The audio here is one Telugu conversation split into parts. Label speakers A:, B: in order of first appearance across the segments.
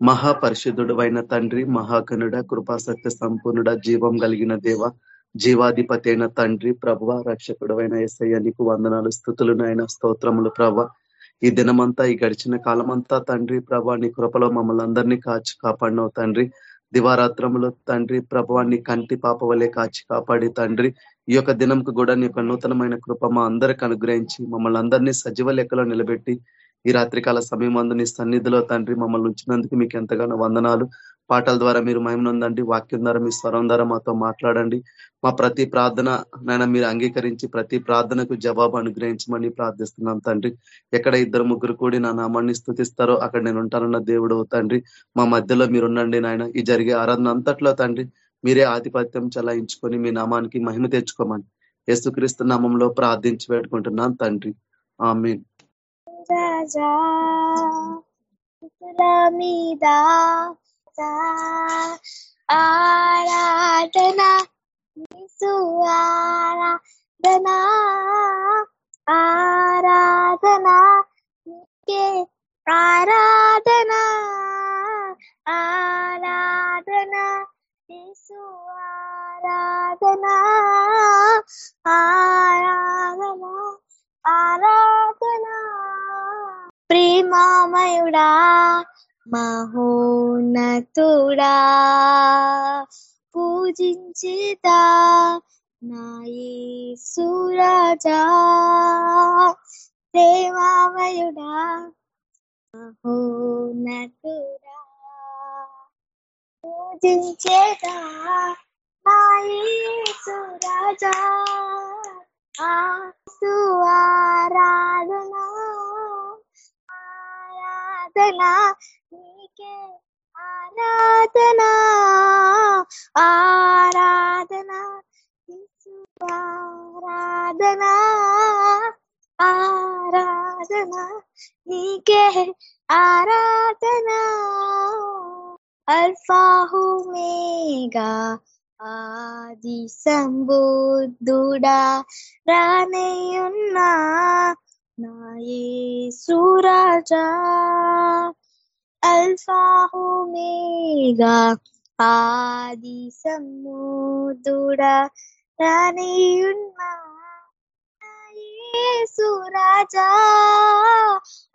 A: మహాపరిశుద్ధుడు అయిన తండ్రి మహాకనుడ కృపాసక్త సంపూర్ణుడ జీవం కలిగిన దేవ జీవాధిపతి అయిన తండ్రి ప్రభ రక్షకుడు అయిన ఎస్ఐ నీకు వందనాలు స్థుతులు నాయన స్తోత్రములు ప్రభ ఈ దినమంతా ఈ గడిచిన కాలమంతా తండ్రి ప్రభ నీ కృపలో మమ్మల్ని అందరినీ కాచి కాపాడినవు తండ్రి. దివారాత్రములు తండ్రి ప్రభావాన్ని కంటి పాప వలె కాచి కాపాడి తండ్రి. ఈ యొక్క దినంకు కూడా నీ యొక్క నూతనమైన కృప మా అందరికి అనుగ్రహించి మమ్మల్ని అందరినీ సజీవ లెక్కలో నిలబెట్టి ఈ రాత్రికాల సమయం అందు నీ సన్నిధిలో తండ్రి మమ్మల్ని ఉంచినందుకు మీకు ఎంతగానో వందనాలు. పాటల ద్వారా మీరు మహిమనుందండి వాక్యం ద్వారా మీ స్వరం ద్వారా మాతో మాట్లాడండి. మా ప్రతి ప్రార్థన నాయన మీరు అంగీకరించి ప్రతి ప్రార్థనకు జవాబు అనుగ్రహించమని ప్రార్థిస్తున్నాం తండ్రి. ఎక్కడ ఇద్దరు ముగ్గురు కూడి నా నామాన్ని స్థుతిస్తారో అక్కడ నేను ఉంటానన్న దేవుడు తండ్రి. మా మధ్యలో మీరు ఉండండి నాయన. ఈ జరిగే ఆరాధన అంతట్లో తండ్రి మీరే ఆధిపత్యం చలాయించుకొని మీ నామానికి మహిమ తెచ్చుకోమని యేసుక్రీస్తు నామంలో ప్రార్థించి పెట్టుకుంటున్నాం తండ్రి. రాజా
B: మీద ఆరాధన ఆరాధన ఆరాధన నీకే ఆరాధన. ఆరాధన యేసు ఆరాధన ఆరాధన ఆరాధన. ప్రేమామయుడా మహోన్నతుడా. పూజించేదా నాయసురాజా ప్రేమామయుడా మహోన్నతుడా. పూజించేదా నాయసురాజా ఆ సువారాధనా ఆరాధన నీకే ఆరాధన ఆరాధన ఆరాధన ఆరాధన నీకే ఆరాధన. అల్ఫాహుమేగా ఆది సంబుద్ధుడా రానయ్యున్నా నాయసురాజా అల్ఫాహు మేఘా ఆది సముదుడా రానయ్యున్నా సురాజా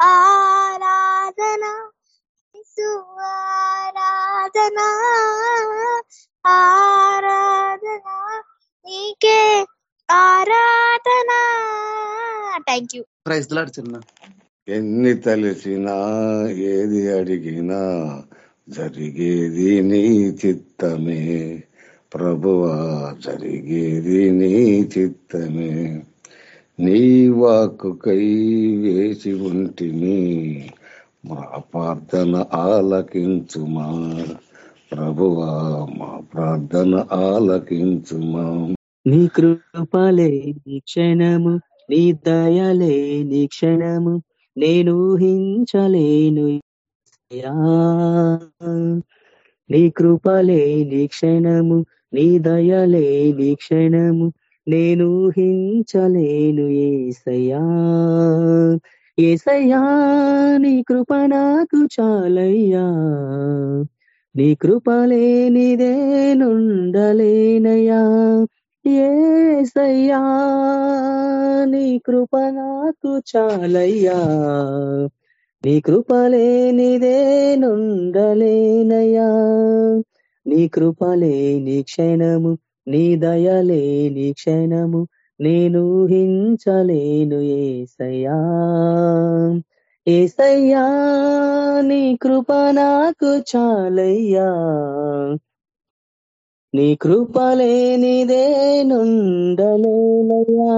B: ఆరాధన ఆరాధన ఆరాధన నీకే ఆరాధన. థ్యాంక్ యూ
A: ప్రైజ్ లాడ్ చిన్న.
C: ఎన్ని తలిసినా ఏది అడిగినా జరిగేది నీ చిత్తమే. ప్రభువా జరిగేది నీ చిత్తమే. నీ వాక్కుకై వేసి ఉంటిని మా ప్రార్థన ఆలకించుమా. ప్రభువా మా ప్రార్థన ఆలకించుమా.
D: నీ కృపలే నీ క్షణము నీ దయలే నీ క్షణము నేను ఊహించలేను నీ కృపలే నీ క్షణము నీ దయలే నీ క్షణము నేను ఊహించలేను ఏసయ్యా. ఏసయ్యా నీ కృప నాకు చాలయ్యా. నీ కృపలే నీదే నుండలేనయా ఏసయ్యా నీ కృప నాకు చాలయ్యా. నీ కృపలేనిదే నుండలేనయా నీ కృపలే నీ క్షణము నీ దయలే నీ క్షణము నేను హించలేను ఏసయ్యా. ఏసయ్యా నీ కృప నాకు చాలయ్యా. నీ కృపలేనిదే నుండలేనయ్యా.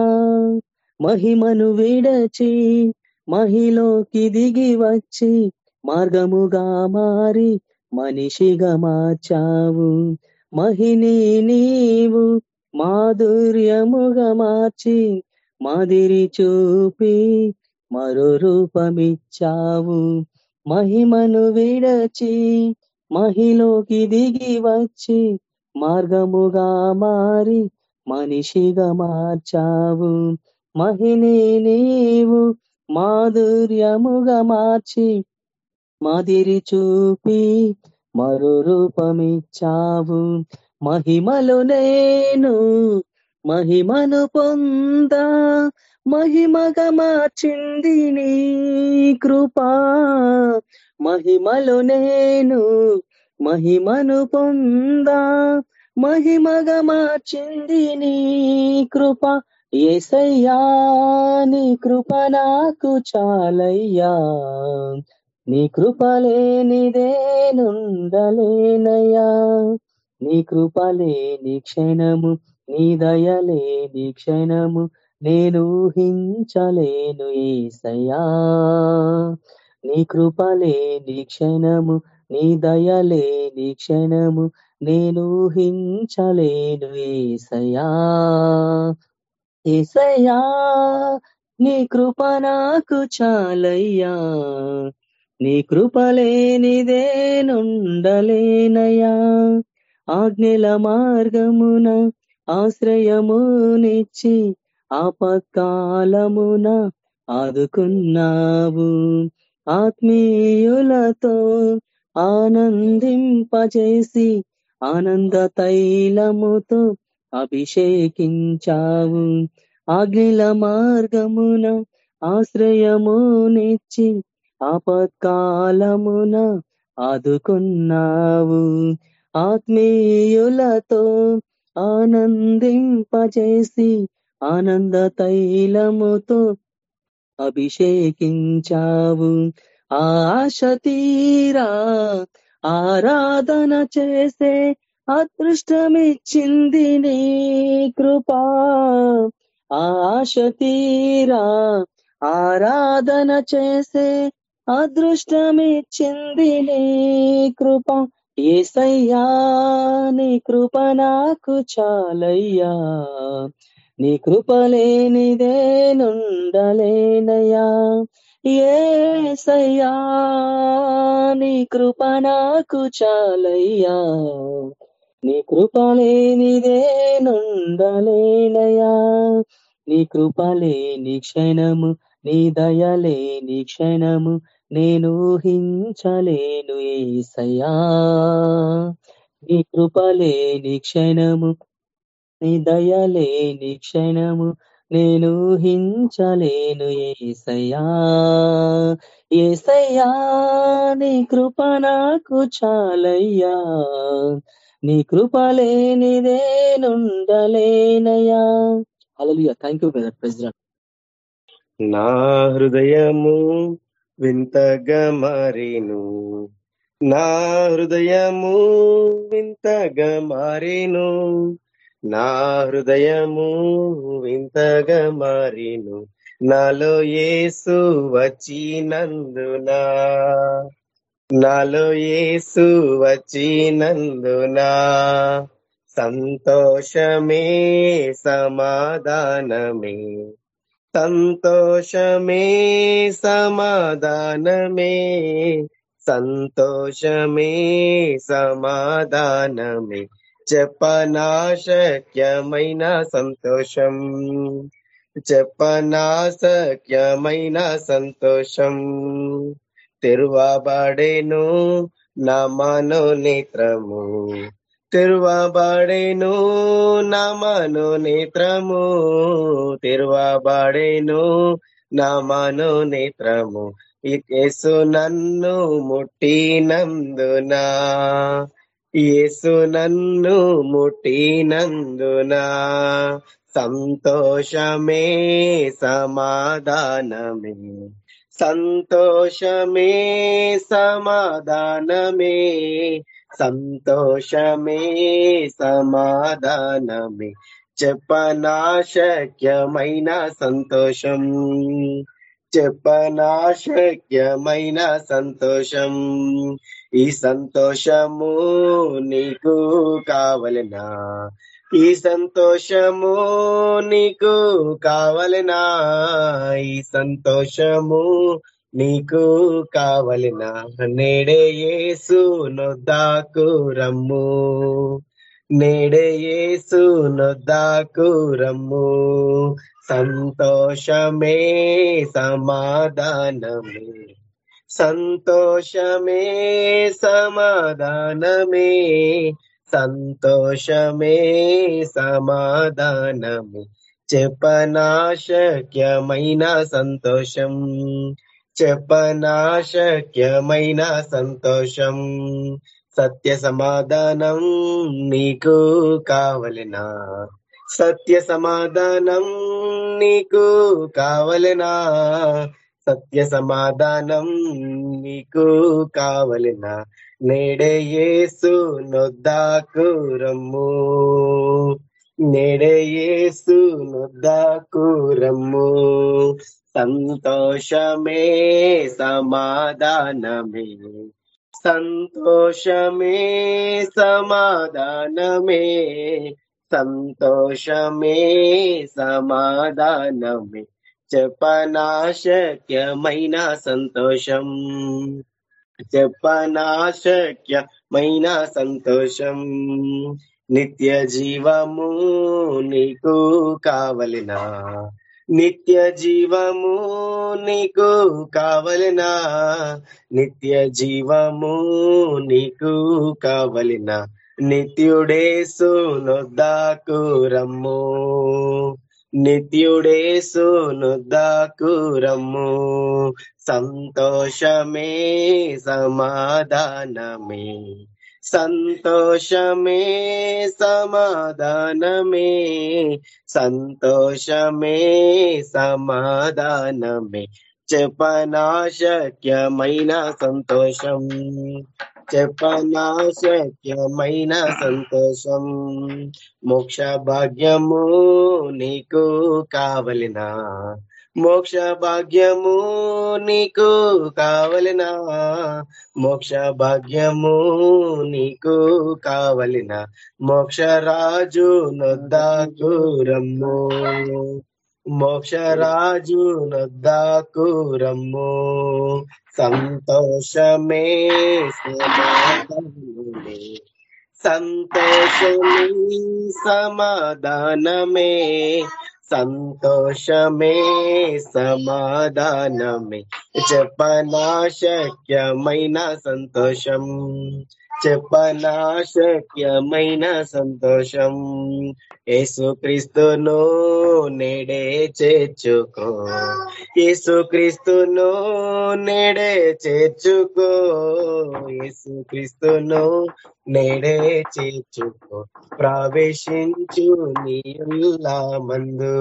D: మహిమను విడచి మహిలోకి దిగి వచ్చి మార్గముగా మారి మనిషిగా మార్చావు. మహిని నీవు మాధుర్యముగా మార్చి మాదిరి చూపి మరో రూపమిచ్చావు. మహిమను విడచి మహిలోకి దిగి వచ్చి మార్గముగా మారి మనిషిగా మార్చావు. మహిని నీవు మాధుర్యముగా మార్చి మాదిరి చూపి మరో రూపమిచ్చావు. మహిమలు నేను మహిమను పొంద మహిమగా మార్చింది నీ కృపా. మహిమలు నేను మహిమను పొందా మహిమగా మార్చింది నీ కృప. ఏసయ్యా నీ కృప నాకు చాలయ్యా. నీ కృప లేనిదేనుండలేనయ్యా. నీ కృప లేని క్షణము నీ దయలేని క్షణము నేను ఊహించలేను ఏసయ్యా. నీ కృప లేని క్షణము నీ దయలేని క్షణము నేను ఊహించలేను ఏసయ్యా. ఏసయ్యా నీ కృప నాకు చాలయ్యా. నీ కృప లేనిదేనుండలేనయా ఆజ్ఞల మార్గమున ఆశ్రయమునిచ్చి ఆపత్కాలమున ఆదుకున్నావు. ఆత్మీయులతో ఆనందింపజేసి ఆనంద తైలముతో అభిషేకించావు. ఆగ్నిల మార్గమున ఆశ్రయము నిచ్చి ఆపత్కాలమున ఆదుకున్నావు. ఆత్మీయులతో ఆనందింపజేసి ఆనంద తైలముతో అభిషేకించావు. ఆశ తీరా ఆరాధన చేసే అదృష్టమిచ్చింది నీ కృపా. ఆశ తీరా ఆరాధన చేసే అదృష్టమిచ్చింది నీ కృప. ఏసయ్యా నీ కృప నాకు చాలయ్యా. నీ కృప లేనిదేనుండలేనయా ఏసయ్యా నీ కృప నాకు చాలయ్యా. నీ కృప లేనిదే లేనిదేనుండలేనయా నీ కృప లేని క్షణము నీ దయలేని క్షణము నేను ఊహించలేను ఏసయ్యా. నీ కృప లేని క్షణము నీ దయలేని క్షణము నేను ఊహించలేను ఏసయ్యా. ఏసయ్యా నీ కృప నాకు చాలయ్యా. నీ కృప లేనిదేనుండలేనయా అలలియా థ్యాంక్ యూ బ్రదర్ ప్రెసిడెంట్
E: నా హృదయము వింతగా మారేను నా హృదయము వింతగా మారేను నా హృదయము వింతగా మారిను. నాలో ఏసు వచ్చినందునా. నాలో ఏసు వచ్చినందునా. సంతోషమే సమాధానమే. సంతోషమే సమాధానమే. సంతోషమే సమాధానమే. చెప్పనాశక్యమైన సంతోషం. చెప్పనాశక్యమైన సంతోషం. తెరువబడేను నా మనోనేత్రము. తెరువబడేను నా మనోనేత్రము. తెరువబడేను నా మనోనేత్రము. యేసు నన్ను ముట్టినందునా. యేసు నన్ను ముట్టినందున? సంతోషమే సమాధానమే. సంతోషమే సమాధానమే. సంతోషమే సమాధానమే. చెప్పనాశక్యమైన సంతోషం. చెప్పనాశక్యమైన సంతోషం. ఈ సంతోషము నీకు కావలనా? ఈ సంతోషము నీకు కావలనా? ఈ సంతోషము నీకు కావలనా? నేడే యేసు నొద్దాకు రమ్ము. నేడే యేసు నొద్దాకు రమ్ము. సంతోషమే సమాధానమే. సంతోషమే సమాధానమే సంతోషమే సమాధానమే. చెప్పనాశక్యమైన సంతోషం చెప్పనాశక్యమైన సంతోషం. సత్య సమాధానం నీకు కావలనా? సత్య సమాధానం నీకు కావలనా? సత్య సమాధానం నీకు కావలిన. నేడే యేసు నొద్దాకు రమ్ము. నేడే యేసు నొద్దాకు రమ్ము. సంతోషమే సమాధానమే. సంతోషమే సమాధానమే. సంతోషమే సమాధానమే. చెప్పనాశక్యమైన సంతోషం. చెప్పనాశక్యమైన సంతోషం. నిత్య జీవము నీకు కావలినా? నిత్య జీవము నీకు కావలినా? నిత్య జీవము నీకు కావలినా? నిత్యుడే సునొద్దాకు రమ్ము. నిత్యుడేసు నొద్దాకు రమ్ము సంతోషమే సమాధానమే. సంతోషమే సమాధానమే. సంతోషమే సమాధానమే. చెప్పనాశక్యమైన సంతోషం. చెప్పనా శక్యమైన సంతోషం. మోక్ష భాగ్యము నీకు కావలినా? మోక్ష భాగ్యము నీకు కావలినా? మోక్ష భాగ్యము నీకు కావలినా? మోక్ష రాజు నొద్దాకు రమ్ము. మోక్ష రాజు రమ్ము సంతోషమే సమాధానమే. సంతోషమే సమాధానమే. సంతోషమే సమాధానమే. చెప్పనాశక్యమైన సంతోషం. చెప్పనాశక్యమైన సంతోషం. యేసుక్రీస్తును నేడే చేర్చుకో. యేసుక్రీస్తును నేడే చేర్చుకో. యేసుక్రీస్తును నేడే చేర్చుకో. ప్రవేశించు నీయుల్లా మందు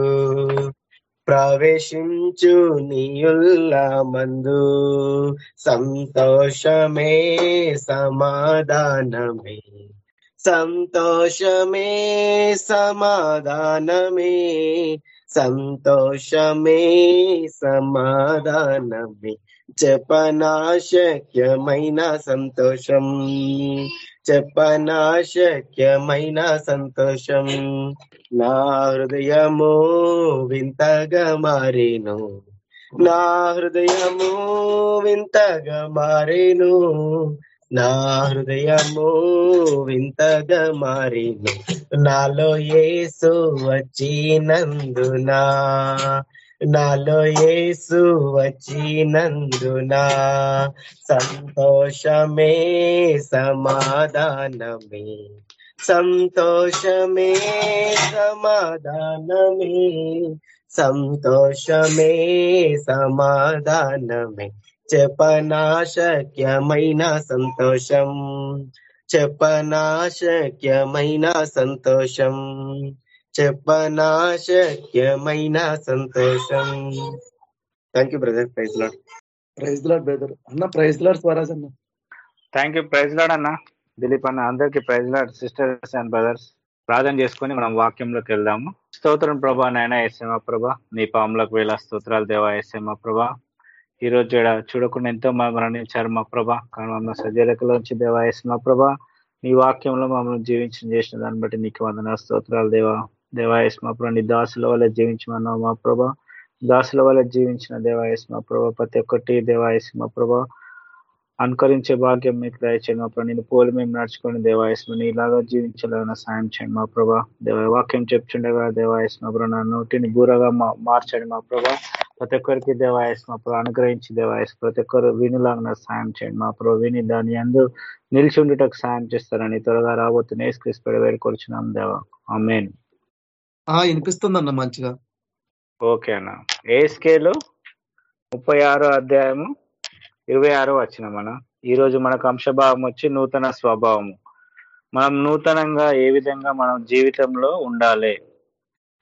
E: ప్రవేశించు నీయుల్లా మందు. సంతోషమే సమాధానమే. సంతోషమే సమాధానమే. సంతోషమే సమాధానమే. చెప్పనాశక్యమైన సంతోషం. చెప్పనాశక్యమైన సంతోషం. నా హృదయము వింతగా మారేను. నా హృదయము వింతగా మారేను. నా హృదయము వింతగా మారేను. నాలో ఏసు వచ్చినందునా నాలో యేసు వచ్చినందునా? సంతోషమే సమాధానమే. సంతోషమే సమాధానమే. సంతోషమే సమాధానమే. చెప్పనాశక్యమైన సంతోషం. చెప్పనాశక్యమైన సంతోషం. చెప్పనాశక్యమైన సంతోషం. Thank you brother praise lord
A: praise lord brother అన్న ప్రైజ్ లాడ్ స్వరాజ్ అన్న.
F: థ్యాంక్ యూ ప్రైజ్ లాడ్ అన్న. దిలీప్ అన్న అందరికీ praise lord sisters and brothers ప్రార్థన చేసుకొని మనం వాక్యంలోకి వెళ్దాము. స్తోత్రం ప్రభా నాయన ఎస్ఎమ ప్రభా. నీ పాములకు వేల స్తోత్రాలు దేవా ఎస్ఎమ ప్రభా. ఈ రోజు చూడకుండా ఎంతో మరణించారు మా ప్రభా. కానీ మమ్మల్ని సజీలకలోంచి దేవా ఎస్ఎమ ప్రభా. నీ వాక్యంలో మమ్మల్ని జీవించిన చేసిన దాన్ని బట్టి నీకు వందన స్తోత్రాలు దేవా. దేవా మా ప్రభా నీ దాసుల వల్ల జీవించమన్నావు మా ప్రభా. దాసుల వల్ల జీవించిన దేవాయస్మ ప్రభా ప్రతి ఒక్కటి దేవాయస్మ ప్రభా. అనుకరించే భాగ్యం మీకు దయచేయండి మా ప్రభా. నేను పోలి మేము నడుచుకొని దేవాయస్మ నీలాగా జీవించలేన సాయం చేయండి మా ప్రభా. దేవ వాక్యం చెప్తుండగా దేవాయస్మ ప్రభా నా నోటిని బూరగా మా మార్చండి మా ప్రభా. ప్రతి ఒక్కరికి దేవాయస్ మా ప్రభు అనుగ్రహించి దేవాయస్ ప్రతి ఒక్కరు వినులాగా సాయం చేయండి మా ప్రభు. విని దాని అందు నిలిచి ఉండటకు సాయం చేస్తారని త్వరగా రాబోతున్న ఏసుక్రీస్తు వేడుకొచ్చున్నాం దేవా. ఆమెన్.
A: ఆ వినిపిస్తుందన్న మంచిగా.
F: ఓకే అన్న. ఏ స్కేలు? ముప్పై ఆరో అధ్యాయము ఇరవై ఆరో వచ్చిన మన ఈ రోజు మనకు అంశభావం వచ్చి నూతన స్వభావము. మనం నూతనంగా ఏ విధంగా మనం జీవితంలో ఉండాలి?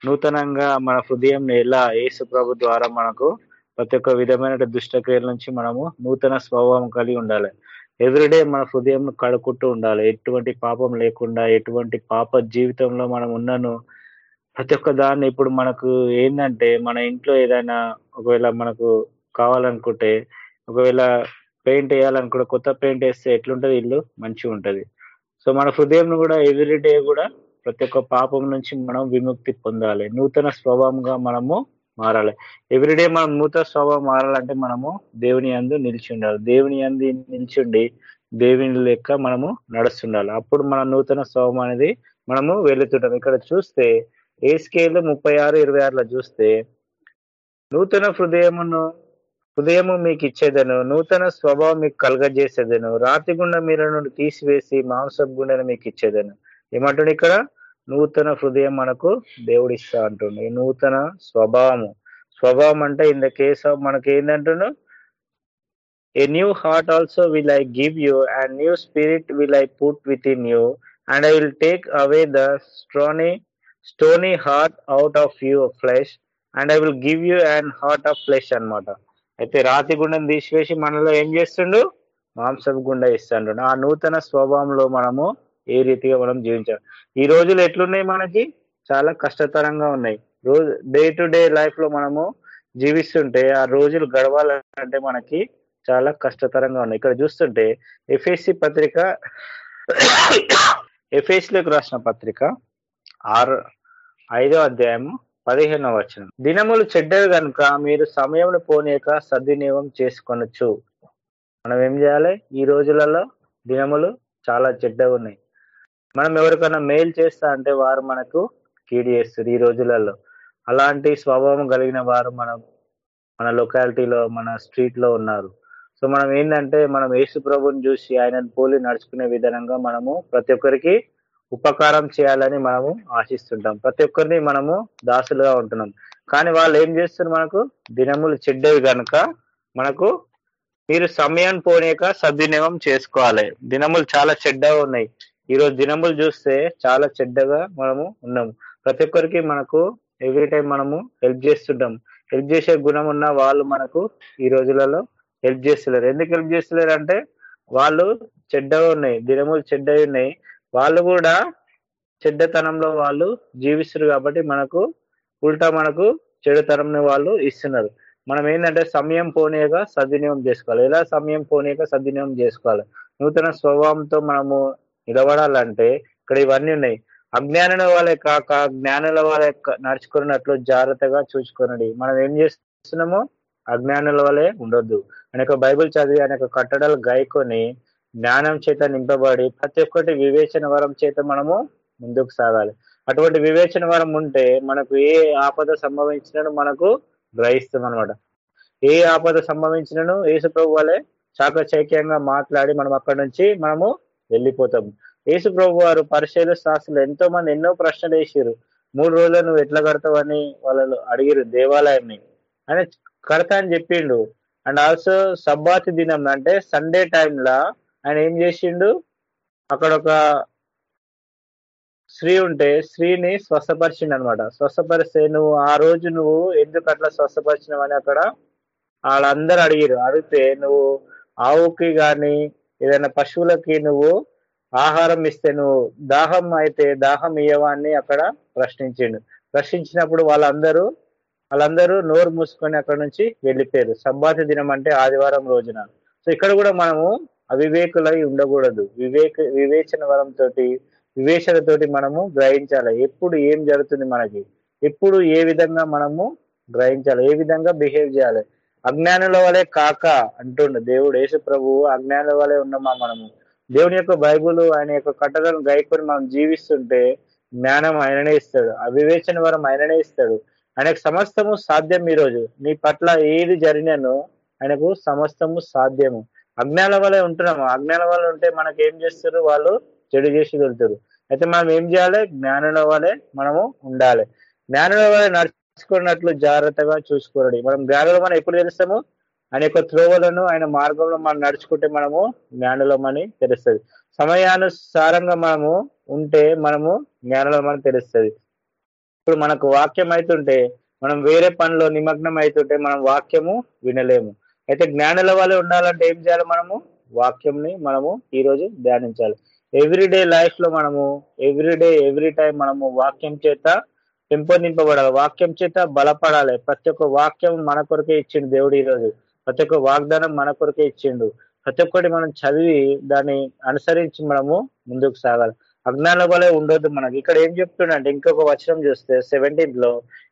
F: నూతనంగా మన హృదయం ఎలా? ఏసు ప్రభు ద్వారా మనకు ప్రతి ఒక్క విధమైన దుష్టక్రియల నుంచి మనము నూతన స్వభావం కలిగి ఉండాలి. ఎవ్రీడే మన హృదయం కడుక్కుంటూ ఉండాలి. ఎటువంటి పాపం లేకుండా ఎటువంటి పాప జీవితంలో మనం ఉన్నను ప్రతి ఒక్క దాన్ని ఇప్పుడు మనకు ఏంటంటే మన ఇంట్లో ఏదైనా ఒకవేళ మనకు కావాలనుకుంటే ఒకవేళ పెయింట్ వేయాలనుకుంటే కొత్త పెయింట్ వేస్తే ఎట్లుంటది ఇల్లు? మంచిగా ఉంటది. సో మన హృదయం కూడా ఎవ్రీ డే కూడా ప్రతి ఒక్క పాపం నుంచి మనం విముక్తి పొందాలి. నూతన స్వభావంగా మనము మారాలి. ఎవ్రీడే మనం నూతన స్వభావం మారాలంటే మనము దేవుని అందు నిలిచి ఉండాలి. దేవుని అందు నిలిచిండి దేవుని లెక్క మనము నడుస్తుండాలి. అప్పుడు మన నూతన స్వభావం అనేది మనము వెళుతుంటాం ఇక్కడ చూస్తే ఏ స్కేల్ ముప్పై ఆరు ఇరవై ఆరులో చూస్తే నూతన హృదయమును హృదయము మీకు ఇచ్చేదను నూతన స్వభావం మీకు కలగజేసేదను రాతి గుండె మీరను తీసివేసి మాంస గుండెను మీకు ఇచ్చేదను ఏమంటుండే ఇక్కడ? నూతన హృదయం మనకు దేవుడు ఇస్తా ఈ నూతన స్వభావము. స్వభావం అంటే ఇన్ ద కేస్ ఆఫ్ మనకి ఏంటంటున్నాడు a new heart also will I give you and new spirit will I put within you and I will take away the స్ట్రానీ stony heart out of you flesh and I will give you and heart of flesh అన్నమాట. అయితే రాతి గుండెని తీసివేసి మనలో ఏం చేస్తుండు? మాంసపు గుండె ఇస్తాడు. ఆ నూతన స్వభావంలో మనము ఏ రీతిగా మనం జీవించాలి? ఈ రోజులు ఎట్లున్నాయి మనకి? చాలా కష్టతరంగా ఉన్నాయి. రోజు డే టు డే లైఫ్లో మనము జీవిస్తుంటే ఆ రోజులు గడవాలంటే మనకి చాలా కష్టతరంగా ఉన్నాయి. ఇక్కడ చూస్తుంటే ఎఫ్ఎస్సి పత్రిక ఎఫ్ఎస్సీలోకి రాసిన పత్రిక ఆరు ఐదో అధ్యాయము పదిహేనవ వచనం. దినములు చెడ్డవి కనుక మీరు సమయం పోనీయక సద్వినియోగం చేసుకొనొచ్చు మనం ఏం చేయాలి? ఈ రోజులలో దినములు చాలా చెడ్డగా ఉన్నాయి. మనం ఎవరికైనా మెయిల్ చేస్తా అంటే వారు మనకు కీడి చేస్తారు ఈ రోజులలో. అలాంటి స్వభావం కలిగిన వారు మన మన లొకాలిటీలో మన స్ట్రీట్లో ఉన్నారు. సో మనం ఏంటంటే మనం యేసు ప్రభుని చూసి ఆయనను పోలి నడుచుకునే విధానంగా మనము ప్రతి ఒక్కరికి ఉపకారం చేయాలని మనము ఆశిస్తుంటాం. ప్రతి ఒక్కరిని మనము దాసులుగా ఉంటున్నాం. కానీ వాళ్ళు ఏం చేస్తున్నారు మనకు? దినములు చెడ్డవి కనుక మనకు మీరు సమయం పోనీక సద్వినియోగం చేసుకోవాలి. దినములు చాలా చెడ్డగా ఉన్నాయి. ఈరోజు దినములు చూస్తే చాలా చెడ్డగా మనము ఉన్నాము. ప్రతి ఒక్కరికి మనకు ఎవ్రీ టైం మనము హెల్ప్ చేస్తుంటాం. హెల్ప్ చేసే గుణం ఉన్న వాళ్ళు మనకు ఈ రోజులలో హెల్ప్ చేస్తలేరు. ఎందుకు హెల్ప్ చేస్తలేరు అంటే వాళ్ళు చెడ్డగా ఉన్నాయి. దినములు చెడ్డవి ఉన్నాయి. వాళ్ళు కూడా చెడ్డతనంలో వాళ్ళు జీవిస్తారు కాబట్టి మనకు ఉల్టా మనకు చెడుతనంని వాళ్ళు ఇస్తున్నారు. మనం ఏంటంటే సమయం పోనీయగా సద్వినియోగం చేసుకోవాలి. ఎలా సమయం పోనీయగా సద్వినియోగం చేసుకోవాలి? నూతన స్వభావంతో మనము నిలబడాలంటే ఇక్కడ ఇవన్నీ ఉన్నాయి. అజ్ఞానుల వాళ్ళే కాక జ్ఞానుల వాళ్ళే నడుచుకున్నట్లు జాగ్రత్తగా చూసుకునండి. మనం ఏం చేస్తున్నామో అజ్ఞానుల వలె ఉండొద్దు. అనేక బైబిల్ చదివి అనేక కట్టడాలు గాయకొని జ్ఞానం చేత నింపబడి ప్రతి ఒక్కటి వివేచన వరం చేత మనము ముందుకు సాగాలి. అటువంటి వివేచన వరం ఉంటే మనకు ఏ ఆపద సంభవించినను మనకు గ్రహిస్తాం అనమాట ఏ ఆపద సంభవించినను యేసు ప్రభు వలె చాకచైక్యంగా మాట్లాడి మనం అక్కడి నుంచి మనము వెళ్ళిపోతాం. యేసు వారు పరిశీల శాస్త్రులు ఎంతో మంది ఎన్నో ప్రశ్నలు వేసారు మూడు రోజులు నువ్వు ఎట్లా కడతావని వాళ్ళు అడిగిరు దేవాలయాన్ని. ఆయన కడతా అని చెప్పిండు. అండ్ ఆల్సో సబ్బాతి దినం అంటే సండే టైంలో ఆయన ఏం చేసిండు? అక్కడ ఒక స్త్రీ ఉంటే స్త్రీని స్వస్థపరిచిండు అనమాట స్వస్థపరిస్తే నువ్వు ఆ రోజు నువ్వు ఎందుకు అట్లా స్వస్థపరిచినావని అక్కడ వాళ్ళందరూ అడిగారు అడిగితే నువ్వు ఆవుకి కానీ ఏదైనా పశువులకి నువ్వు ఆహారం ఇస్తే నువ్వు దాహం అయితే దాహం ఇయ్యవా అని అక్కడ ప్రశ్నించిండు. ప్రశ్నించినప్పుడు వాళ్ళందరూ వాళ్ళందరూ నోరు మూసుకొని అక్కడ నుంచి వెళ్ళిపోయారు. సబ్బాతి దినం అంటే ఆదివారం రోజున. సో ఇక్కడ కూడా మనము అవివేకులై ఉండకూడదు. వివేక వివేచన వరంతో వివేచనతోటి మనము గ్రహించాలి. ఎప్పుడు ఏం జరుగుతుంది మనకి? ఎప్పుడు ఏ విధంగా మనము గ్రహించాలి? ఏ విధంగా బిహేవ్ చేయాలి? అజ్ఞానుల వలె కాక అంటుండు దేవుడు యేసు ప్రభువు అజ్ఞానుల వలె ఉన్నామా మనము? దేవుని యొక్క బైబుల్ ఆయన యొక్క కట్టడలను గైకొని మనం జీవిస్తుంటే జ్ఞానం ఆయననే ఇస్తాడు. అవివేచన వరం ఆయననే ఇస్తాడు. ఆయనకు సమస్తము సాధ్యం ఈరోజు. నీ పట్ల ఏది జరిగినను ఆయనకు సమస్తము సాధ్యము. అజ్ఞాన వల్ల ఉంటున్నాము. అజ్ఞాన వల్ల ఉంటే మనకి ఏం చేస్తారు? వాళ్ళు చెడు చేసి వెళ్తారు. అయితే మనం ఏం చేయాలి? జ్ఞానుల వలె మనము ఉండాలి. జ్ఞానుల వలె నడుచుకున్నట్లు జాగ్రత్తగా చూసుకోండి. మనం జ్ఞానులు మనం ఎప్పుడు తెలుస్తాము? ఆయన యొక్క త్రోవలను ఆయన మార్గంలో మనం నడుచుకుంటే మనము జ్ఞానులమని తెలుస్తుంది. సమయానుసారంగా మనము ఉంటే మనము జ్ఞానులమని తెలుస్తుంది. ఇప్పుడు మనకు వాక్యం అవుతుంటే మనం వేరే పనిలో నిమగ్నం అవుతుంటే మనం వాక్యము వినలేము. అయితే జ్ఞానుల వలె ఉండాలంటే ఏం చేయాలి మనము? వాక్యంని మనము ఈ రోజు ధ్యానించాలి. ఎవ్రీడే లైఫ్లో మనము ఎవ్రీడే ఎవ్రీ టైం మనము వాక్యం చేత పెంపొందింపబడాలి. వాక్యం చేత బలపడాలి. ప్రతి ఒక్క వాక్యం మన కొరకే ఇచ్చిండు దేవుడు ఈరోజు. ప్రతి ఒక్క వాగ్దానం మన కొరకే ఇచ్చిండు. ప్రతి ఒక్కటి మనం చదివి దాన్ని అనుసరించి మనము ముందుకు సాగాలి. అజ్ఞానం వలె ఉండొద్దు మనకి. ఇక్కడ ఏం చెప్తుండంటే ఇంకొక వచనం చూస్తే సెవెంటీన్త్లో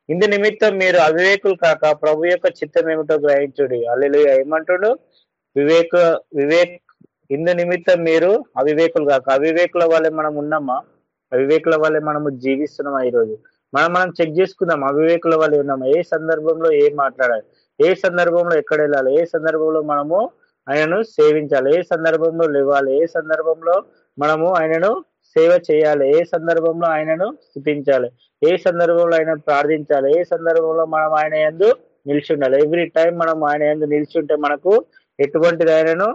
F: ఇందు నిమిత్తం మీరు అవివేకులు కాక ప్రభు యొక్క చిత్తం ఏమిటో గ్రహించుడి. అల్లెలు ఏమంటుడు? వివేక వివేక్ ఇందు నిమిత్తం మీరు అవివేకులు కాక. అవివేకుల వల్లే మనం ఉన్నామా? అవివేకుల వల్లే మనము జీవిస్తున్నామా ఈరోజు? మనం మనం చెక్ చేసుకుందాం అవివేకుల వల్లే ఉన్నామా? ఏ సందర్భంలో ఏం మాట్లాడాలి? ఏ సందర్భంలో ఎక్కడ వెళ్ళాలి? ఏ సందర్భంలో మనము ఆయనను సేవించాలి? ఏ సందర్భంలో లేవాలి? ఏ సందర్భంలో మనము ఆయనను సేవ చేయాలి. ఏ సందర్భంలో ఆయనను స్థుతించాలి? ఏ సందర్భంలో ఆయన ప్రార్థించాలి? ఏ సందర్భంలో మనం ఆయన ఎందు నిలిచి ఉండాలి ఎవ్రీ టైం మనం ఆయన ఎందు నిలిచి ఉంటే మనకు ఎటువంటిది ఆయనను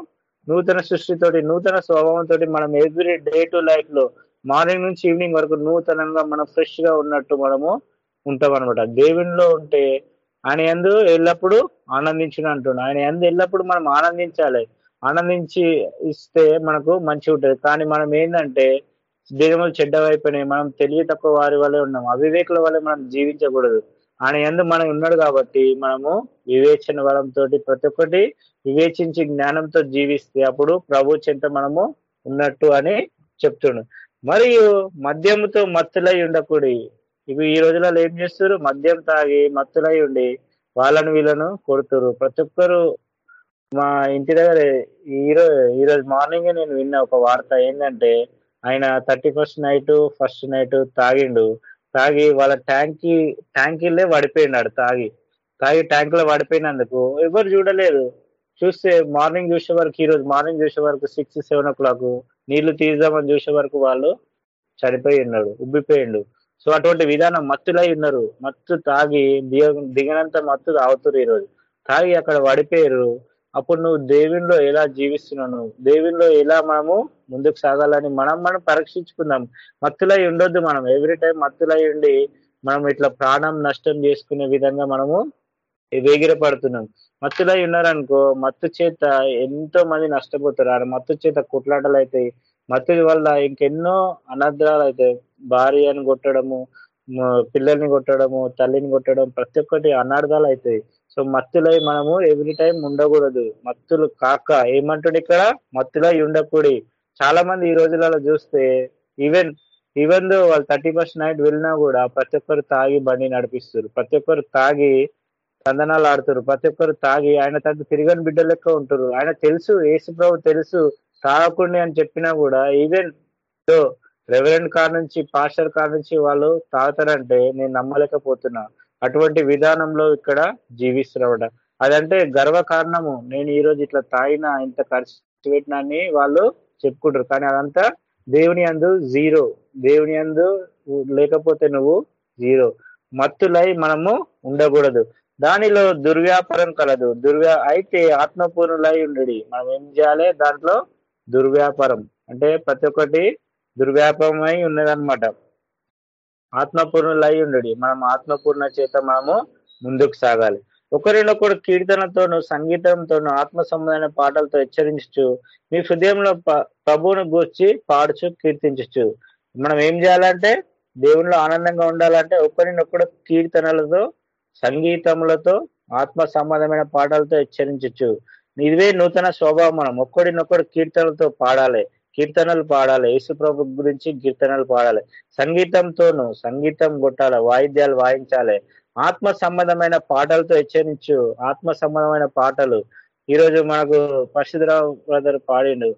F: నూతన సృష్టితోటి నూతన స్వభావంతో మనం ఎవ్రీ డే టు లైఫ్లో మార్నింగ్ నుంచి ఈవినింగ్ వరకు నూతనంగా మనం ఫ్రెష్గా ఉన్నట్టు మనము ఉంటాం అనమాట దేవునిలో ఉంటే ఆయన ఎందు ఎల్లప్పుడూ ఆనందించును అంటున్నాడు. ఆయన ఎందు ఎల్లప్పుడు మనం ఆనందించాలి. ఆనందించి ఇస్తే మనకు మంచి ఉంటుంది. కానీ మనం ఏంటంటే దినములు చెడ్డ మనం తెలియ తక్కువ వారి వల్లే ఉన్నాం. అవివేకుల వల్లే మనం జీవించకూడదు. ఆయన ఎందు మనం ఉన్నాడు కాబట్టి మనము వివేచన బలంతో ప్రతి ఒక్కటి వివేచించి జ్ఞానంతో జీవిస్తే అప్పుడు ప్రభు చెంత మనము ఉన్నట్టు అని చెప్తుండు. మరియు మద్యముతో మత్తులై ఉండకూడి. ఇవి ఈ రోజులలో ఏం చేస్తారు మద్యం తాగి మత్తులై ఉండి వాళ్ళను వీళ్ళను కొడుతురు ప్రతి ఒక్కరు మా ఇంటి దగ్గర ఈరోజు ఈరోజు మార్నింగే నేను విన్న ఒక వార్త ఏంటంటే ఆయన thirty first night first night తాగిండు. తాగి వాళ్ళ ట్యాంకీ ట్యాంకీలే పడిపోయినాడు తాగి. తాగి ట్యాంక్లో పడిపోయినందుకు ఎవరు చూడలేదు. చూస్తే మార్నింగ్ చూసే వరకు ఈరోజు మార్నింగ్ చూసే వరకు సిక్స్ సెవెన్ ఓ క్లాక్ నీళ్ళు తీద్దామని చూసే వరకు వాళ్ళు చనిపోయి ఉన్నాడు ఉబ్బిపోయిండు. సో అటువంటి విధానం మత్తులై ఉన్నారు. మత్తు తాగి దిగ దిగనంత మత్తు తాగుతారు ఈరోజు. తాగి అక్కడ పడిపోయారు అప్పుడు నువ్వు దేవునిలో ఎలా జీవిస్తున్నావు దేవునిలో ఎలా మనము ముందుకు సాగాలని మనం మనం పరీక్షించుకుందాం. మత్తులై ఉండొద్దు మనం. ఎవ్రీ టైం మత్తులై ఉండి మనం ఇట్లా ప్రాణం నష్టం చేసుకునే విధంగా మనము వేగిరపడుతున్నాం. మత్తులై ఉన్నారనుకో మత్తు చేత ఎంతో మంది నష్టపోతారు. ఆ మత్తు చేత కుట్లాటలు అవుతాయి మత్తు వల్ల ఇంకెన్నో అనర్థాలు అవుతాయి భార్యను కొట్టడము పిల్లల్ని కొట్టడము తల్లిని కొట్టడం ప్రతి ఒక్కటి అనర్థాలు అవుతాయి సో మత్తులై మనము ఎవ్రీ టైం ఉండకూడదు. మత్తులు కాక ఏమంటుంది ఇక్కడ? మత్తులై ఉండకూడి. చాలా మంది ఈ రోజులలో చూస్తే ఈవెన్ ఈవెన్ దో వాళ్ళు థర్టీ ఫస్ట్ నైట్ వెళ్ళినా కూడా ప్రతి ఒక్కరు తాగి బండి నడిపిస్తారు ప్రతి ఒక్కరు తాగి చందనాలు ఆడుతారు ప్రతి ఒక్కరు తాగి ఆయన తగ్గ తిరగని బిడ్డ లెక్క ఉంటారు ఆయన తెలుసు యేసు ప్రభు తెలుసు తాగకుండా అని చెప్పినా కూడా ఈవెన్ రెవరెంట్ కార్ నుంచి పాస్టర్ కార్ నుంచి వాళ్ళు తాగుతారంటే నేను నమ్మలేకపోతున్నా. అటువంటి విధానంలో ఇక్కడ జీవిస్తున్నమాట. అదంటే గర్వ కారణము. నేను ఈ రోజు ఇట్లా తాగినా ఇంత ఖర్చు పెట్టినని అని వాళ్ళు చెప్పుకుంటారు. కానీ అదంతా దేవుని అందు జీరో. దేవుని అందు లేకపోతే నువ్వు జీరో. మత్తులై మనము ఉండకూడదు. దానిలో దుర్వ్యాపారం కలదు. దుర్వ్యా అయితే ఆత్మపూర్ణులై ఉండడి. మనం ఏం చేయాలి? దాంట్లో దుర్వ్యాపారం. అంటే ప్రతి ఒక్కటి దుర్వ్యాపారమై ఉన్నదనమాట ఆత్మపూర్ణులు అయి ఉండడు మనం ఆత్మపూర్ణ చేత మనము ముందుకు సాగాలి. ఒకరినొకరు కీర్తనతోను సంగీతంతోను ఆత్మ సంబంధమైన పాటలతో హెచ్చరించచ్చు మీ హృదయంలో ప- ప్రభువును గూర్చి పాడుచు కీర్తించచ్చు మనం ఏం చేయాలంటే దేవునిలో ఆనందంగా ఉండాలంటే ఒకరినొకరు కీర్తనలతో సంగీతములతో ఆత్మ సంబంధమైన పాటలతో హెచ్చరించచ్చు ఇదివే నూతన స్వభావం మనం. ఒక్కడినొక్కడు కీర్తనలతో పాడాలి. కీర్తనలు పాడాలి. యేసుప్రభు గురించి కీర్తనలు పాడాలి. సంగీతంతోను సంగీతం కొట్టాలి వాయిద్యాలు వాయించాలి. ఆత్మ సంబంధమైన పాటలతో హెచ్చరించు. ఆత్మ సంబంధమైన పాటలు. ఈరోజు మనకు పరశుధరావు బ్రదర్ పాడిండు.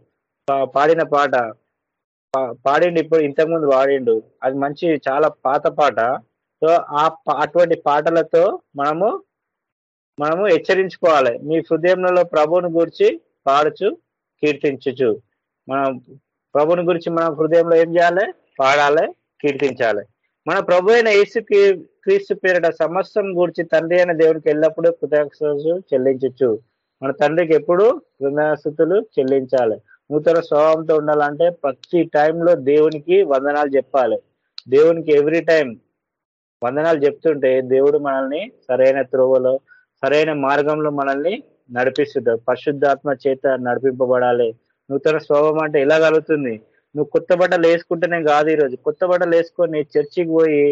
F: పా- పాడిన పాట. పా- పాడిండు ఇప్పుడు ఇంతకుముందు పాడిండు అది మంచి చాలా పాత పాట. సో ఆ అటువంటి పాటలతో మనము మనము హెచ్చరించుకోవాలి. మీ హృదయంలో ప్రభువుని గురించి పాడుచు కీర్తించుచు. మనం ప్రభుని గురించి మన హృదయంలో ఏం చేయాలి? పాడాలి కీర్తించాలి. మన ప్రభు అయిన యేసు క్రీస్తు పేరిట సమస్తం గురించి తండ్రి అయిన దేవునికి ఎల్లప్పుడూ కృతజ్ఞతలు చెల్లించచ్చు మన తండ్రికి ఎప్పుడు కృతజ్ఞతలు చెల్లించాలి. నూతన స్వభావంతో ఉండాలంటే ప్రతి టైంలో దేవునికి వందనాలు చెప్పాలి. దేవునికి ఎవ్రీ టైం వందనాలు చెప్తుంటే దేవుడు మనల్ని సరైన త్రోవలో సరైన మార్గంలో మనల్ని నడిపిస్తుంటారు పరిశుద్ధాత్మ చేత నడిపింపబడాలి. నూతన స్వభావం అంటే ఎలా కలుగుతుంది? నువ్వు కొత్త బట్టలు వేసుకుంటేనే కాదు ఈరోజు. కొత్త బట్టలు వేసుకొని చర్చికి పోయి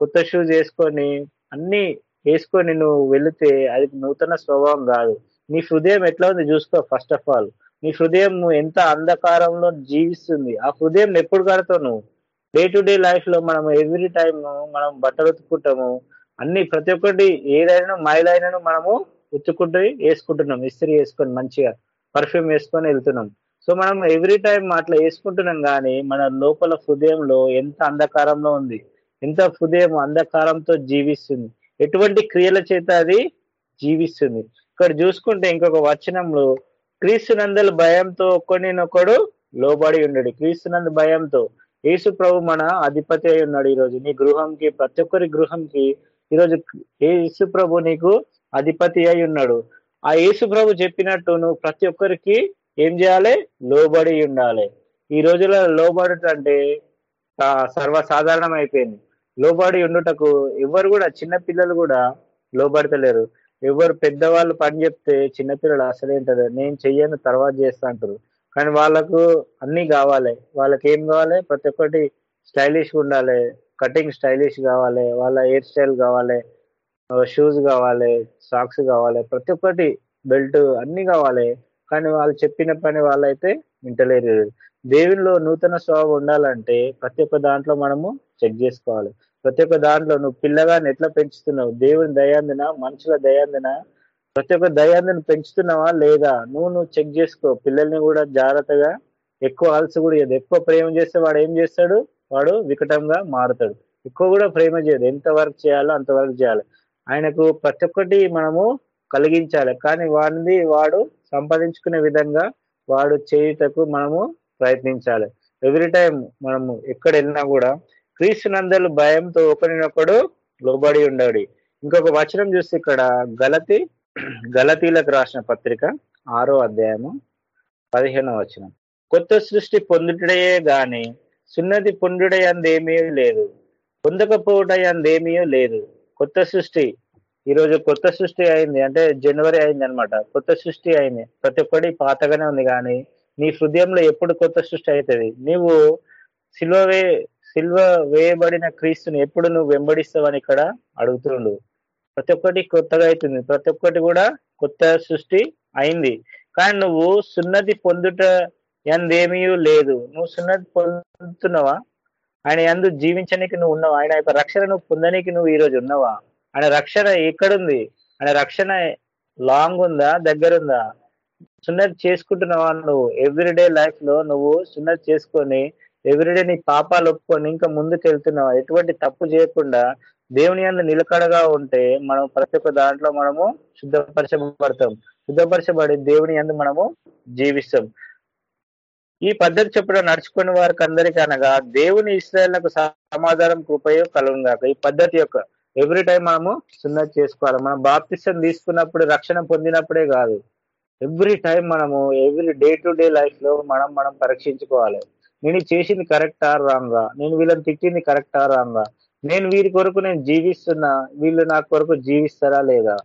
F: కొత్త షూస్ వేసుకొని అన్ని వేసుకొని నువ్వు వెళితే అది నూతన స్వభావం కాదు. నీ హృదయం ఎట్లా ఉంది చూసుకో ఫస్ట్ ఆఫ్ ఆల్ నీ హృదయం నువ్వు ఎంత అంధకారంలో జీవిస్తుంది. ఆ హృదయం ఎప్పుడు కడతావు నువ్వు? డే టు డే లైఫ్లో మనం ఎవ్రీ టైమ్ మనం బట్టలు ఉతుక్కుంటాము. అన్ని ప్రతి ఒక్కటి ఏదైనా మైలైనను మనము ఉతుక్కుంటూ వేసుకుంటున్నాం. ఇస్త్రీ వేసుకొని మంచిగా పర్ఫ్యూమ్ వేసుకొని వెళ్తున్నాం. సో మనం ఎవ్రీ టైం అట్లా వేసుకుంటున్నాం కానీ మన లోపల హృదయంలో ఎంత అంధకారంలో ఉంది ఎంత హృదయం అంధకారంతో జీవిస్తుంది ఎటువంటి క్రియల చేత అది జీవిస్తుంది. ఇక్కడ చూసుకుంటే ఇంకొక వచనంలో క్రీస్తునందల భయంతో ఒక్కడినొక్కడు లోబడి ఉండడు. క్రీస్తునందు భయంతో యేసు ప్రభు మన అధిపతి అయి ఉన్నాడు ఈరోజు. నీ గృహంకి ప్రతి ఒక్కరి గృహంకి ఈరోజు యేసు ప్రభు నీకు అధిపతి అయి ఉన్నాడు. ఆ యేసు ప్రభు చెప్పినట్టు నువ్వు ప్రతి ఒక్కరికి ఏం చేయాలి? లోబడి ఉండాలి. ఈ రోజుల్లో లోబడుట అంటే సర్వసాధారణం అయిపోయింది. లోబడి ఉండుటకు ఎవరు కూడా చిన్న పిల్లలు కూడా లోబడతలేరు. ఎవరు పెద్దవాళ్ళు పని చెప్తే చిన్నపిల్లలు అసలేంటారు నేను చెయ్యను తర్వాత చేస్తా అంటారు. కానీ వాళ్ళకు అన్నీ కావాలి. వాళ్ళకి ఏం కావాలి? ప్రతి ఒక్కటి స్టైలిష్గా ఉండాలి. కటింగ్ స్టైలిష్ కావాలి. వాళ్ళ హెయిర్ స్టైల్ కావాలి. షూస్ కావాలి. సాక్స్ కావాలి. ప్రతి ఒక్కటి బెల్ట్ అన్నీ కావాలి. కానీ వాళ్ళు చెప్పిన పని వాళ్ళైతే వింటలేరు. దేవునిలో నూతన స్వభావం ఉండాలంటే ప్రతి ఒక్క దాంట్లో మనము చెక్ చేసుకోవాలి. ప్రతి ఒక్క దాంట్లో నువ్వు పిల్లగాని ఎట్లా పెంచుతున్నావు? దేవుని దయాందిన మనుషుల దయాందిన? ప్రతి ఒక్క దయాందిని పెంచుతున్నావా లేదా? నువ్వు నువ్వు చెక్ చేసుకో. పిల్లల్ని కూడా జాగ్రత్తగా ఎక్కువ అలసి కూడా చేయదు ఎక్కువ ప్రేమ చేస్తే వాడు ఏం చేస్తాడు? వాడు వికటంగా మారుతాడు. ఎక్కువ కూడా ప్రేమ చేయదు. ఎంత వర్క్ చేయాలో అంతవరకు చేయాలి. ఆయనకు ప్రతి ఒక్కటి మనము కలిగించాలి. కానీ వాడిని వాడు సంపాదించుకునే విధంగా వాడు చేయుటకు మనము ప్రయత్నించాలి. ఎవ్రీ టైం మనము ఎక్కడ వెళ్ళినా కూడా క్రీస్తునందరు భయంతో ఒకరినొకడు లోబడి ఉండడు. ఇంకొక వచనం చూస్తే ఇక్కడ గలతి గలతీలకు రాసిన పత్రిక ఆరో అధ్యాయము పదిహేనో వచనం. కొత్త సృష్టి పొందుటయే గాని సున్నతి పొందుడే అందేమీ లేదు. పొందకపోవుట అందేమీ లేదు. కొత్త సృష్టి ఈరోజు కొత్త సృష్టి అయింది అంటే జనవరి అయింది అనమాట కొత్త సృష్టి అయింది. ప్రతి ఒక్కటి పాతగానే ఉంది కానీ నీ హృదయంలో ఎప్పుడు కొత్త సృష్టి అవుతుంది? నీవు సిల్వ వే సిల్వ వేయబడిన క్రీస్తుని ఎప్పుడు నువ్వు వెంబడిస్తావని ఇక్కడ అడుగుతుండు. ప్రతి ఒక్కటి కొత్తగా అవుతుంది. ప్రతి ఒక్కటి కూడా కొత్త సృష్టి అయింది. కానీ నువ్వు సున్నతి పొందుట ఎందేమీ లేదు. నువ్వు సున్నతి పొందుతున్నావా? ఆయన ఎందు జీవించడానికి నువ్వు ఉన్నావా? ఆయన యొక్క రక్షణ నువ్వు పొందడానికి నువ్వు ఈ రోజు ఉన్నావా? ఆయన రక్షణ ఎక్కడుంది? ఆయన రక్షణ లాంగ్ ఉందా? దగ్గర ఉందా సున్నతి చేసుకుంటున్నావా నువ్వు ఎవ్రీడే లైఫ్లో నువ్వు సున్నతి చేసుకొని ఎవ్రీడే నీ పాపాలు ఒప్పుకొని ఇంకా ముందుకు వెళ్తున్నావా ఎటువంటి తప్పు చేయకుండా దేవుని అందు నిలకడగా ఉంటే మనం ప్రతి ఒక్క దాంట్లో మనము శుద్ధపరచబడతాం. శుద్ధపరచబడి దేవుని అందు మనము జీవిస్తాం. ఈ పద్ధతి చెప్పడం నడుచుకునే వారికి అందరికీ అనగా దేవుని ఇస్రాయల్లకు సమాధానం కృపయో కలుగుగాక ఈ పద్ధతి యొక్క ఎవ్రీ టైం మనము సున్నతి చేసుకోవాలి. మనం బాప్తిష్టం తీసుకున్నప్పుడు రక్షణ పొందినప్పుడే కాదు. ఎవ్రీ టైం మనము ఎవ్రీ డే టు డే లైఫ్లో మనం మనం పరీక్షించుకోవాలి. నేను చేసింది చేసింది కరెక్టా రాంగా నేను వీళ్ళని తిట్టింది కరెక్టా రాంగా నేను వీరి కొరకు నేను జీవిస్తున్నా వీళ్ళు నా కొరకు జీవిస్తారా లేదా?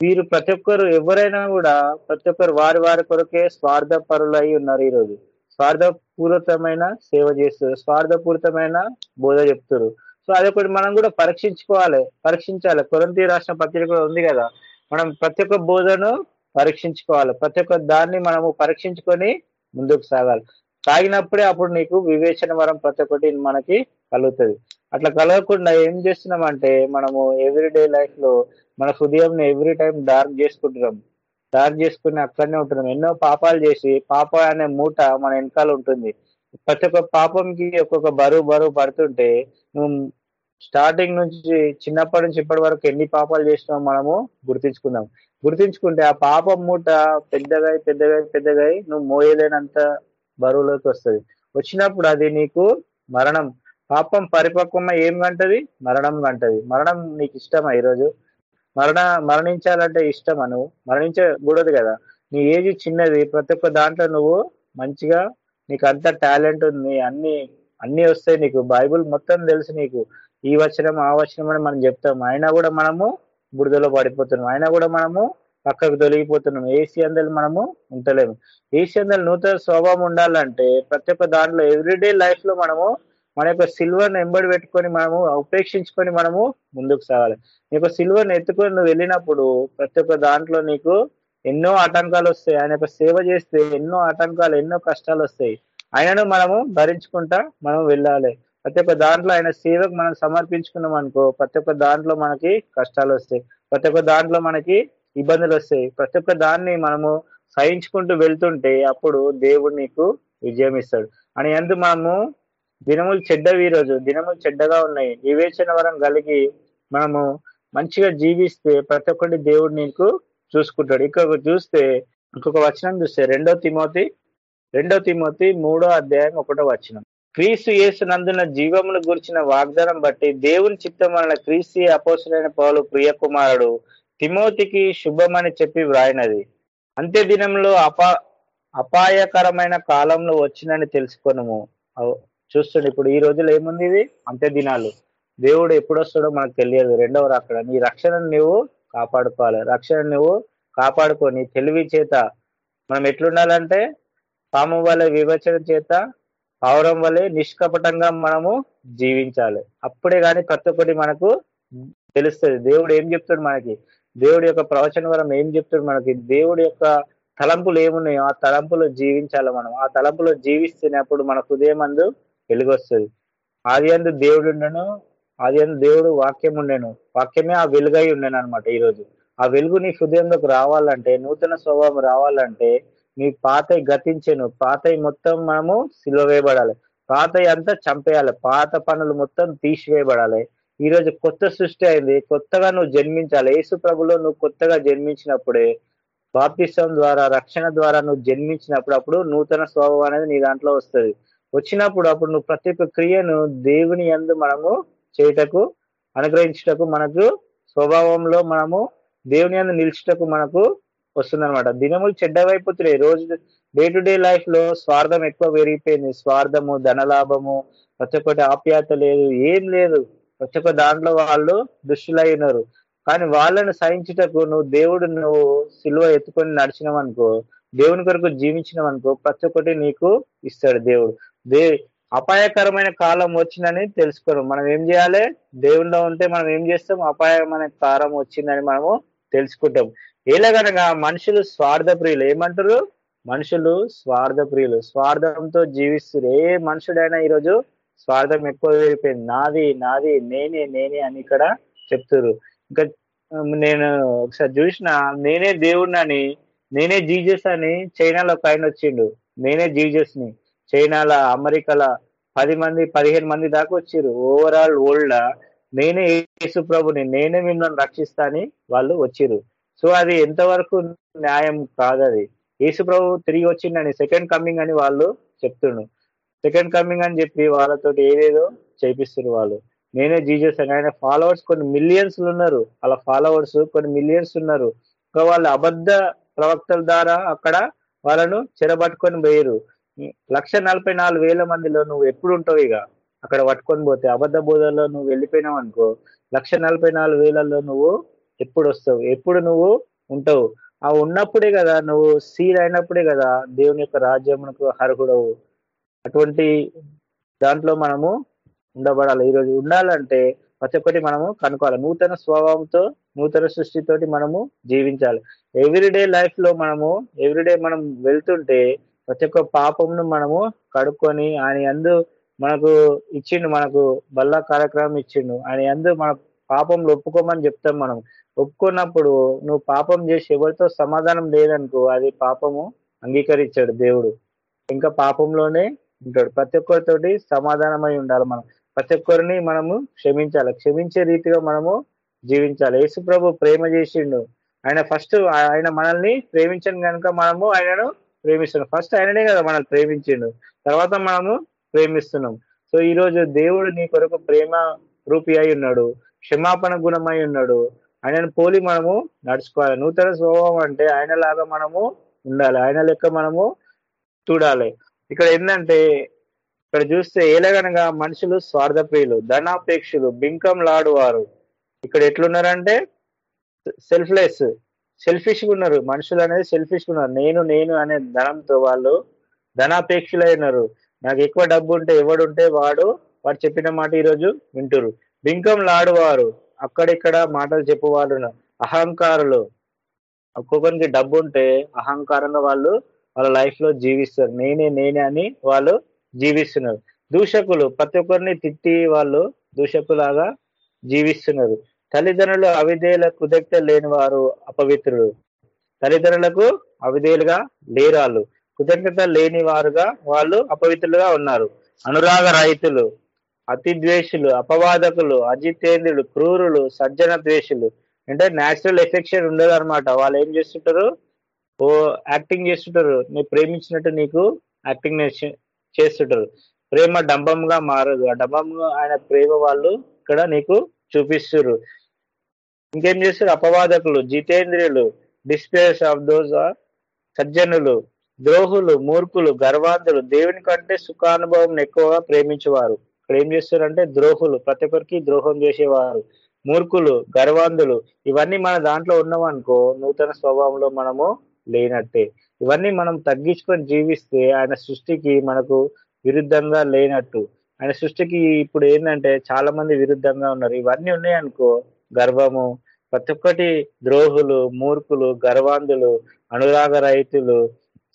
F: వీరు ప్రతి ఒక్కరు ఎవరైనా కూడా ప్రతి ఒక్కరు వారి వారి కొరకే స్వార్థపరులు అయి ఉన్నారు ఈరోజు. స్వార్థపూరితమైన సేవ చేస్తారు స్వార్థపూరితమైన బోధ చెప్తారు సో అదొకటి మనం కూడా పరీక్షించుకోవాలి. పరీక్షించాలి. కొరంతి రాష్ట్ర పత్రిక కూడా ఉంది కదా. మనం ప్రతి ఒక్క బోధను పరీక్షించుకోవాలి. ప్రతి ఒక్క దాన్ని మనము పరీక్షించుకొని ముందుకు సాగాలి. తాగినప్పుడే అప్పుడు నీకు వివేచన వరం ప్రతి ఒక్కటి మనకి కలుగుతుంది. అట్లా కలగకుండా ఏం చేస్తున్నామంటే మనము ఎవ్రీడే లైఫ్లో మన హృదయం ఎవ్రీ టైం డార్క్ చేసుకుంటున్నాం. డార్క్ చేసుకుని అక్కడనే ఉంటున్నాం. ఎన్నో పాపాలు చేసి పాప అనే మూట మన వెనకాల ఉంటుంది. ప్రతి ఒక్క పాపంకి ఒక్కొక్క బరువు బరువు పడుతుంటే నువ్వు స్టార్టింగ్ నుంచి చిన్నప్పటి నుంచి ఇప్పటి వరకు ఎన్ని పాపాలు చేసినామో మనము గుర్తించుకుందాం. గుర్తించుకుంటే ఆ పాపం మూట పెద్దగా పెద్దగా పెద్దగా నువ్వు మోయలేనంత బరువులోకి వస్తుంది. వచ్చినప్పుడు అది నీకు మరణం. పాపం పరిపక్వమ ఏం అంటది మరణం అంటది మరణం నీకు ఇష్టమా ఈరోజు? మరణ మరణించాలంటే ఇష్టమా నువ్వు? మరణించకూడదు కదా. నీ ఏజ్ చిన్నది. ప్రతి ఒక్క దాంట్లో నువ్వు మంచిగా నీకు అంత టాలెంట్ ఉంది అన్ని అన్ని వస్తాయి నీకు. బైబుల్ మొత్తం తెలుసు నీకు. ఈ వచనం ఆ వచనం అని మనం చెప్తాం. అయినా కూడా మనము బురదలో పడిపోతున్నాం. అయినా కూడా మనము పక్కకు తొలగిపోతున్నాం. ఏసీ అందలు మనము ఉంటలేము. ఏసీ అందలు నూతన స్వభావం ఉండాలంటే ప్రతి ఒక్క దాంట్లో ఎవ్రీడే లైఫ్లో మనము మన యొక్క సిల్వర్ను ఎంబడి పెట్టుకొని మనము ఉపేక్షించుకొని మనము ముందుకు సాగాలి. నీ యొక్క సిల్వర్ ఎత్తుకొని నువ్వు వెళ్ళినప్పుడు ప్రతి ఒక్క దాంట్లో నీకు ఎన్నో ఆటంకాలు వస్తాయి. ఆయన యొక్క సేవ చేస్తే ఎన్నో ఆటంకాలు ఎన్నో కష్టాలు వస్తాయి. ఆయనను మనము భరించుకుంటా మనం వెళ్ళాలి. ప్రతి ఒక్క దాంట్లో ఆయన సేవకు మనం సమర్పించుకున్నాం అనుకో ప్రతి ఒక్క దాంట్లో మనకి కష్టాలు వస్తాయి. ప్రతి ఒక్క దాంట్లో మనకి ఇబ్బందులు వస్తాయి. ప్రతి ఒక్క దాన్ని మనము సహించుకుంటూ వెళ్తుంటే అప్పుడు దేవుడు నీకు విజయం ఇస్తాడు. అని ఎందు మనము దినములు చెడ్డవి ఈ రోజు దినములు చెడ్డగా ఉన్నాయి. వివేచన వరం కలిగి మనము మంచిగా జీవిస్తే ప్రతి ఒక్కటి దేవుడు నీకు చూసుకుంటాడు. ఇంకొక చూస్తే ఇంకొక వచనం చూస్తే రెండో తిమోతి రెండో తిమోతి మూడో అధ్యాయం ఒకటో వచనం. క్రీస్తు యేసు నందున జీవమును గురించిన వాగ్దానం బట్టి దేవుని చిత్తం వలన క్రీస్తు అపోసరైన పౌలు ప్రియకుమారుడు తిమోతికి శుభమని చెప్పి వ్రాయినది. అంత్య దినంలో అపా అపాయకరమైన కాలంలో వచ్చిందని తెలుసుకొనము. అవ్- చూస్తుండే ఇప్పుడు ఈ రోజులో ఏముంది ఇది? అంత్య దినాలు. దేవుడు ఎప్పుడు వస్తాడో మనకు తెలియదు. రెండవ రాకడ. నీ రక్షణను నువ్వు కాపాడుకోవాలి. రక్షణ నువ్వు కాపాడుకో. నీ తెలివి చేత మనం ఎట్లుండాలంటే పాము వల్ల వివచన చేత పావురం వల్లే నిష్కపటంగా మనము జీవించాలి. అప్పుడే కానీ ప్రతి ఒక్కటి మనకు తెలుస్తుంది. దేవుడు ఏం చెప్తాడు మనకి? దేవుడి యొక్క ప్రవచన వరం ఏం చెప్తాడు మనకి? దేవుడి యొక్క తలంపులు ఏమున్నాయో ఆ తలంపులో జీవించాలి మనం. ఆ తలంపులో జీవిస్తున్నప్పుడు మన హృదయం అందు వెలుగొస్తుంది. ఆది అందు దేవుడు అది అని దేవుడు వాక్యం ఉండేను. వాక్యమే ఆ వెలుగై ఉండేను అనమాట ఈరోజు. ఆ వెలుగు నీ హృదయంలోకి రావాలంటే నూతన స్వభావం రావాలంటే నీ పాత గతించెను. పాత మొత్తం మనము సిలువేయబడాలి పాత అంతా చంపేయాలి. పాత పనులు మొత్తం తీసివేయబడాలి. ఈ రోజు కొత్త సృష్టి అయింది. కొత్తగా నువ్వు జన్మించాలి. యేసు ప్రభులో నువ్వు కొత్తగా జన్మించినప్పుడే బాప్తిష్టం ద్వారా రక్షణ ద్వారా నువ్వు జన్మించినప్పుడు అప్పుడు నూతన స్వభావం అనేది నీ దాంట్లో వస్తుంది. వచ్చినప్పుడు అప్పుడు నువ్వు ప్రతి ఒక్క క్రియను దేవుని యందు మనము చేయుటకు అనుగ్రహించుటకు మనకు స్వభావంలో మనము దేవుని యందు నిలిచుటకు మనకు వస్తుందన్నమాట. దినములు చెడ్డవైపోతున్నాయి రోజు డే టు డే లైఫ్లో స్వార్థం ఎక్కువ పెరిగిపోయింది. స్వార్థము ధనలాభము ప్రతి ఒక్కటి ఆప్యాయత లేదు ఏం లేదు. ప్రతి ఒక్క దాంట్లో వాళ్ళు దుష్టులై ఉన్నారు. కానీ వాళ్ళను సహించుటకు నువ్వు దేవుడు నువ్వు సిలువ ఎత్తుకొని నడిచినవనుకో దేవుని కొరకు జీవించినవనుకో ప్రతి ఒక్కటి నీకు ఇస్తాడు దేవుడు. దే అపాయకరమైన కాలం వచ్చిందని తెలుసుకోరు మనం ఏం చేయాలి? దేవునిలో ఉంటే మనం ఏం చేస్తాం? అపాయమైన కాలం వచ్చిందని మనము తెలుసుకుంటాం. ఎలాగనగా మనుషులు స్వార్థ ప్రియులు ఏమంటారు? మనుషులు స్వార్థ ప్రియులు స్వార్థంతో జీవిస్తారు. ఏ మనుషుడైనా ఈరోజు స్వార్థం ఎక్కువ అయిపోయింది నాది నాది నేనే నేనే అని ఇక్కడ చెప్తారు. ఇంకా నేను ఒకసారి చూసిన నేనే దేవుడిని అని నేనే జీజస్ అని చైనాలో ఒక ఆయన వచ్చిండు. నేనే జీజస్ని చైనాల అమెరికాల పది మంది పదిహేను మంది దాకా వచ్చారు ఓవరాల్ వరల్డ్ నేనే యేసు ప్రభుని నేనే మిమ్మల్ని రక్షిస్తా అని వాళ్ళు వచ్చిర్రు. సో అది ఎంతవరకు న్యాయం కాదు అది యేసు ప్రభు తిరిగి వచ్చిండని సెకండ్ కమింగ్ అని వాళ్ళు చెప్తుండ్రు. సెకండ్ కమింగ్ అని చెప్పి వాళ్ళతో ఏదేదో చేపిస్తున్నారు వాళ్ళు. నేనే జీజస్ అని. ఆయన ఫాలోవర్స్ కొన్ని మిలియన్స్ ఉన్నారు. అలా ఫాలోవర్స్ కొన్ని మిలియన్స్ ఉన్నారు. ఇంకా వాళ్ళు అబద్ధ ప్రవక్తల ద్వారా అక్కడ వాళ్ళను చెరబట్టుకొని పోయారు లక్ష నలభై నాలుగు వేల మందిలో నువ్వు ఎప్పుడు ఉంటావు ఇక? అక్కడ పట్టుకొని పోతే అబద్ధ బోధల్లో నువ్వు వెళ్ళిపోయినావు అనుకో లక్ష నలభై నాలుగు వేలలో నువ్వు ఎప్పుడు వస్తావు? ఎప్పుడు నువ్వు ఉంటావు? ఆ ఉన్నప్పుడే కదా నువ్వు సీల్ అయినప్పుడే కదా దేవుని యొక్క రాజ్యమునకు అర్హుడవు. అటువంటి దాంట్లో మనము ఉండబడాలి. ఈరోజు ఉండాలంటే ప్రతి ఒక్కటి మనము కనుక్కోవాలి. నూతన స్వభావంతో నూతన సృష్టితోటి మనము జీవించాలి. ఎవ్రీడే లైఫ్లో మనము ఎవ్రీడే మనం వెళ్తుంటే ప్రతి ఒక్క పాపంను మనము కడుక్కొని ఆయన అందు మనకు ఇచ్చిండు మనకు బల్ల కార్యక్రమం ఇచ్చిండు. ఆయన అందు మన పాపంలో ఒప్పుకోమని చెప్తాం మనం. ఒప్పుకున్నప్పుడు నువ్వు పాపం చేసి ఎవరితో సమాధానం లేదనుకో అది పాపము అంగీకరించాడు దేవుడు. ఇంకా పాపంలోనే ఉంటాడు. ప్రతి ఒక్కరితోటి సమాధానమై ఉండాలి మనం. ప్రతి ఒక్కరిని మనము క్షమించాలి. క్షమించే రీతిగా మనము జీవించాలి. యేసు ప్రభు ప్రేమ చేసిండు. ఆయన ఫస్ట్ ఆయన మనల్ని ప్రేమించను కనుక మనము ఆయనను ప్రేమిస్తున్నాం. ఫస్ట్ ఆయననే కదా మనల్ని ప్రేమించిండు. తర్వాత మనము ప్రేమిస్తున్నాం. సో ఈ రోజు దేవుడు నీ కొరకు ప్రేమ రూపి అయి ఉన్నాడు. క్షమాపణ గుణమై ఉన్నాడు. ఆయనను పోలి మనము నడుచుకోవాలి. నూతన స్వభావం అంటే ఆయనలాగా మనము ఉండాలి. ఆయన లెక్క మనము చూడాలి. ఇక్కడ ఏంటంటే ఇక్కడ చూస్తే ఏలగనగా మనుషులు స్వార్థప్రియులు ధనాపేక్షలు బింకం లాడువారు. ఇక్కడ ఎట్లున్నారంటే సెల్ఫ్లెస్. సెల్ఫిష్ ఉన్నారు. మనుషులు అనేది సెల్ఫిష్ ఉన్నారు. నేను నేను అనే ధనంతో వాళ్ళు ధనాపేక్షలై ఉన్నారు. నాకు ఎక్కువ డబ్బు ఉంటే ఎవడుంటే వాడు వాడు చెప్పిన మాట ఈరోజు వింటురు. బింకం లాడువారు. అక్కడిక్కడ మాటలు చెప్పువాడు అహంకారులు. ఒక్కొక్కరికి డబ్బు ఉంటే అహంకారంగా వాళ్ళు వాళ్ళ లైఫ్లో జీవిస్తారు. నేనే నేనే అని వాళ్ళు జీవిస్తున్నారు. దూషకులు. ప్రతి ఒక్కరిని తిట్టి వాళ్ళు దూషకులాగా జీవిస్తున్నారు. తల్లిదండ్రులు అవిధేయుల కుదక్త లేని వారు అపవిత్రులు. తల్లిదండ్రులకు అవిధేయులుగా లేరాళ్ళు. కృతజ్ఞత లేని వారుగా వాళ్ళు అపవిత్రులుగా ఉన్నారు. అనురాగ రైతులు అతి ద్వేషులు అపవాదకులు అజితేంద్రులు క్రూరులు సజ్జన ద్వేషులు. అంటే న్యాచురల్ ఎఫెక్షన్ ఉండదు అనమాట వాళ్ళు ఏం చేస్తుంటారు? ఓ యాక్టింగ్ చేస్తుంటారు. నీ ప్రేమించినట్టు నీకు యాక్టింగ్ చేస్తుంటారు. ప్రేమ డంబంగా మారదు. ఆ డంబంగా ఆయన ప్రేమ వాళ్ళు ఇక్కడ నీకు చూపిస్తున్నారు ఇంకేం చేస్తారు? అపవాదకులు జితేంద్రియులు డిస్ప్లేస్ ఆఫ్ దోస్ సజ్జనులు ద్రోహులు మూర్ఖులు గర్వాంధులు దేవుని కంటే సుఖానుభవం ఎక్కువగా ప్రేమించేవారు. ఇక్కడ ఏం చేస్తారంటే ద్రోహులు ప్రతి ఒక్కరికి ద్రోహం చేసేవారు. మూర్ఖులు గర్వాంధులు ఇవన్నీ మన దాంట్లో ఉన్నామనుకో నూతన స్వభావంలో మనము లేనట్టే. ఇవన్నీ మనం తగ్గించుకొని జీవిస్తే ఆయన సృష్టికి మనకు విరుద్ధంగా లేనట్టు. ఆయన సృష్టికి ఇప్పుడు ఏంటంటే చాలా మంది విరుద్ధంగా ఉన్నారు. ఇవన్నీ ఉన్నాయనుకో గర్వము. ప్రతి ఒక్కటి ద్రోహులు మూర్ఖులు గర్వాంధులు అనురాగ రైతులు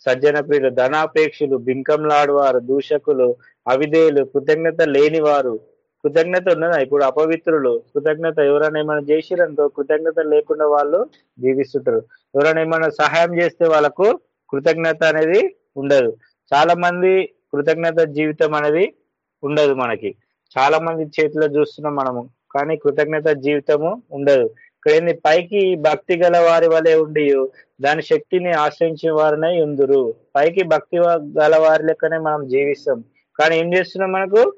F: సజ్జన ధనాపేక్షులు బింకంలాడువారు దూషకులు అవిధేయులు కృతజ్ఞత లేనివారు. కృతజ్ఞత ఉన్నదా? ఇప్పుడు అపవిత్రులు. కృతజ్ఞత ఎవరైనా ఏమైనా చేసిరనుకో కృతజ్ఞత లేకుండా వాళ్ళు జీవిస్తుంటారు. ఎవరైనా ఏమైనా సహాయం చేస్తే వాళ్ళకు కృతజ్ఞత అనేది ఉండదు. చాలా మంది కృతజ్ఞత జీవితం అనేది ఉండదు మనకి. చాలా మంది చేతిలో చూస్తున్నాం మనము. కానీ కృతజ్ఞత జీవితము ఉండదు. ఇక్కడ పైకి భక్తి గల వారి వలె ఉండి దాని శక్తిని ఆశ్రయించిన వారినై ఉందురు. పైకి భక్తి గల వారి లెక్కనే మనం జీవిస్తాం. కానీ ఏం చేస్తున్నాం మనకు?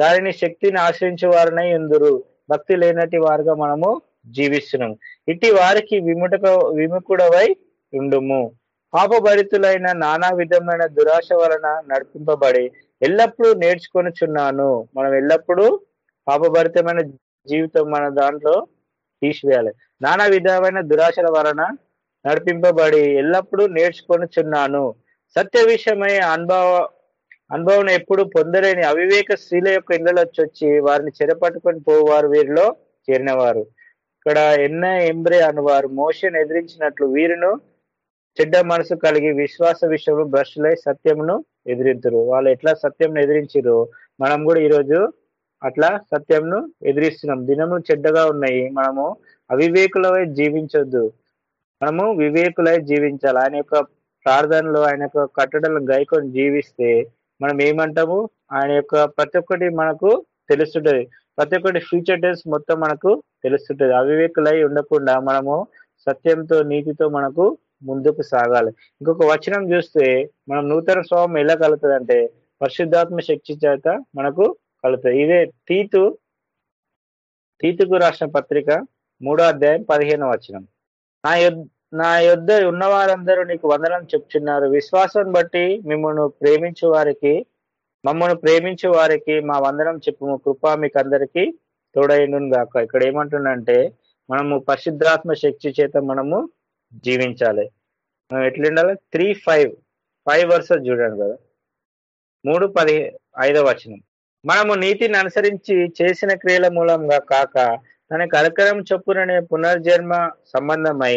F: దానిని శక్తిని ఆశ్రయించే వారినై ఉందురు. భక్తి లేనటి వారుగా మనము జీవిస్తున్నాం. ఇట్టి వారికి విముటక విముకుడవై ఉండుము. పాపభరితులైన నానా విధమైన దురాశ వలన నడిపింపబడి ఎల్లప్పుడూ నేర్చుకొనిచున్నాను. మనం ఎల్లప్పుడూ పాపభరితమైన జీవితం మన దాంట్లో తీసివేయాలి. నానా విధమైన దురాశల వలన నడిపింపబడి ఎల్లప్పుడూ నేర్చుకొనిచున్నాను. సత్య విషయమై అనుభవ అనుభవం ఎప్పుడు పొందలేని అవివేక స్త్రీల యొక్క ఇళ్ళలో వచ్చి వారిని చెరపట్టుకొని పోవారు వీరిలో చేరినవారు. ఇక్కడ ఎన్న ఎంబ్రే అనువారు మోషన్ ఎదిరించినట్లు వీరును చెడ్డ మనసు కలిగి విశ్వాస విషయంలో భ్రష్టులై సత్యమును ఎదిరించరు వాళ్ళు ఎట్లా సత్యంను ఎదిరించారు మనం కూడా ఈరోజు అట్లా సత్యంను ఎదిరిస్తున్నాం. దినము చెడ్డగా ఉన్నాయి. మనము అవివేకులవై జీవించొద్దు. మనము వివేకులై జీవించాలి. ఆయన యొక్క ప్రార్థనలో ఆయన యొక్క కట్టడలను గైకొని జీవిస్తే మనం ఏమంటాము? ఆయన యొక్క ప్రతి ఒక్కటి మనకు తెలుస్తుంటది. ప్రతి ఒక్కటి ఫ్యూచర్ డేస్ మొత్తం మనకు తెలుస్తుంటది. అవివేకులై ఉండకుండా మనము సత్యంతో నీతితో మనకు ముందుకు సాగాలి. ఇంకొక వచనం చూస్తే మనం నూతన స్వభావం ఎలా కలుగుతుంది అంటే పరిశుద్ధాత్మ శక్తి చేత మనకు కలుగుతుంది ఇదే తీతు తీతుకు రాసిన పత్రిక మూడో అధ్యాయం పదిహేను వచనం. నా యొద్ నా యొద్ ఉన్న వారందరూ నీకు వందనం చెప్తున్నారు. విశ్వాసం బట్టి మిమ్మల్ని ప్రేమించే వారికి మమ్మల్ని ప్రేమించే వారికి మా వందనం చెప్పు కృప మీకు అందరికీ తోడైండును గాక. ఇక్కడ ఏమంటుండంటే మనము పరిశుద్ధాత్మ శక్తి చేత మనము జీవించాలి. మనం ఎట్లుండాలి? త్రీ ఫైవ్ ఫైవ్ వర్సెస్ చూడండి కదా మూడు పది ఐదవ వచనం. మనము నీతిని అనుసరించి చేసిన క్రియల మూలంగా కాక తన కలకరం చొప్పుననే పునర్జన్మ సంబంధమై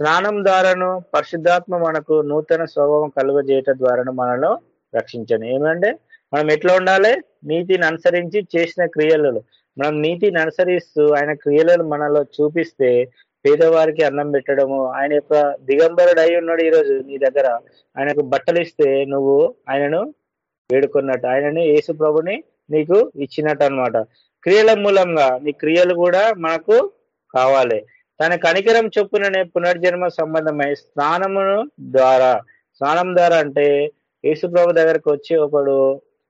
F: స్నానం ద్వారాను పరిశుద్ధాత్మ మనకు నూతన స్వభావం కలుగజేయటం ద్వారాను మనలో రక్షించను. ఏమంటే మనం ఎట్లా ఉండాలి? నీతిని అనుసరించి చేసిన క్రియలలో మనం నీతిని అనుసరిస్తూ ఆయన క్రియలను మనలో చూపిస్తే పేదవారికి అన్నం పెట్టడము ఆయన యొక్క దిగంబరుడు అయి ఉన్నాడు ఈరోజు నీ దగ్గర. ఆయనకు బట్టలు ఇస్తే నువ్వు ఆయనను వేడుకున్నట్టు ఆయనని యేసు ప్రభుని నీకు ఇచ్చినట్టు అనమాట క్రియల మూలంగా నీ క్రియలు కూడా మనకు కావాలి. తన కనికరం చొప్పుననే పునర్జన్మ సంబంధమై స్నానమును ద్వారా స్నానం ద్వారా అంటే యేసుప్రభు దగ్గరకు వచ్చి ఒకడు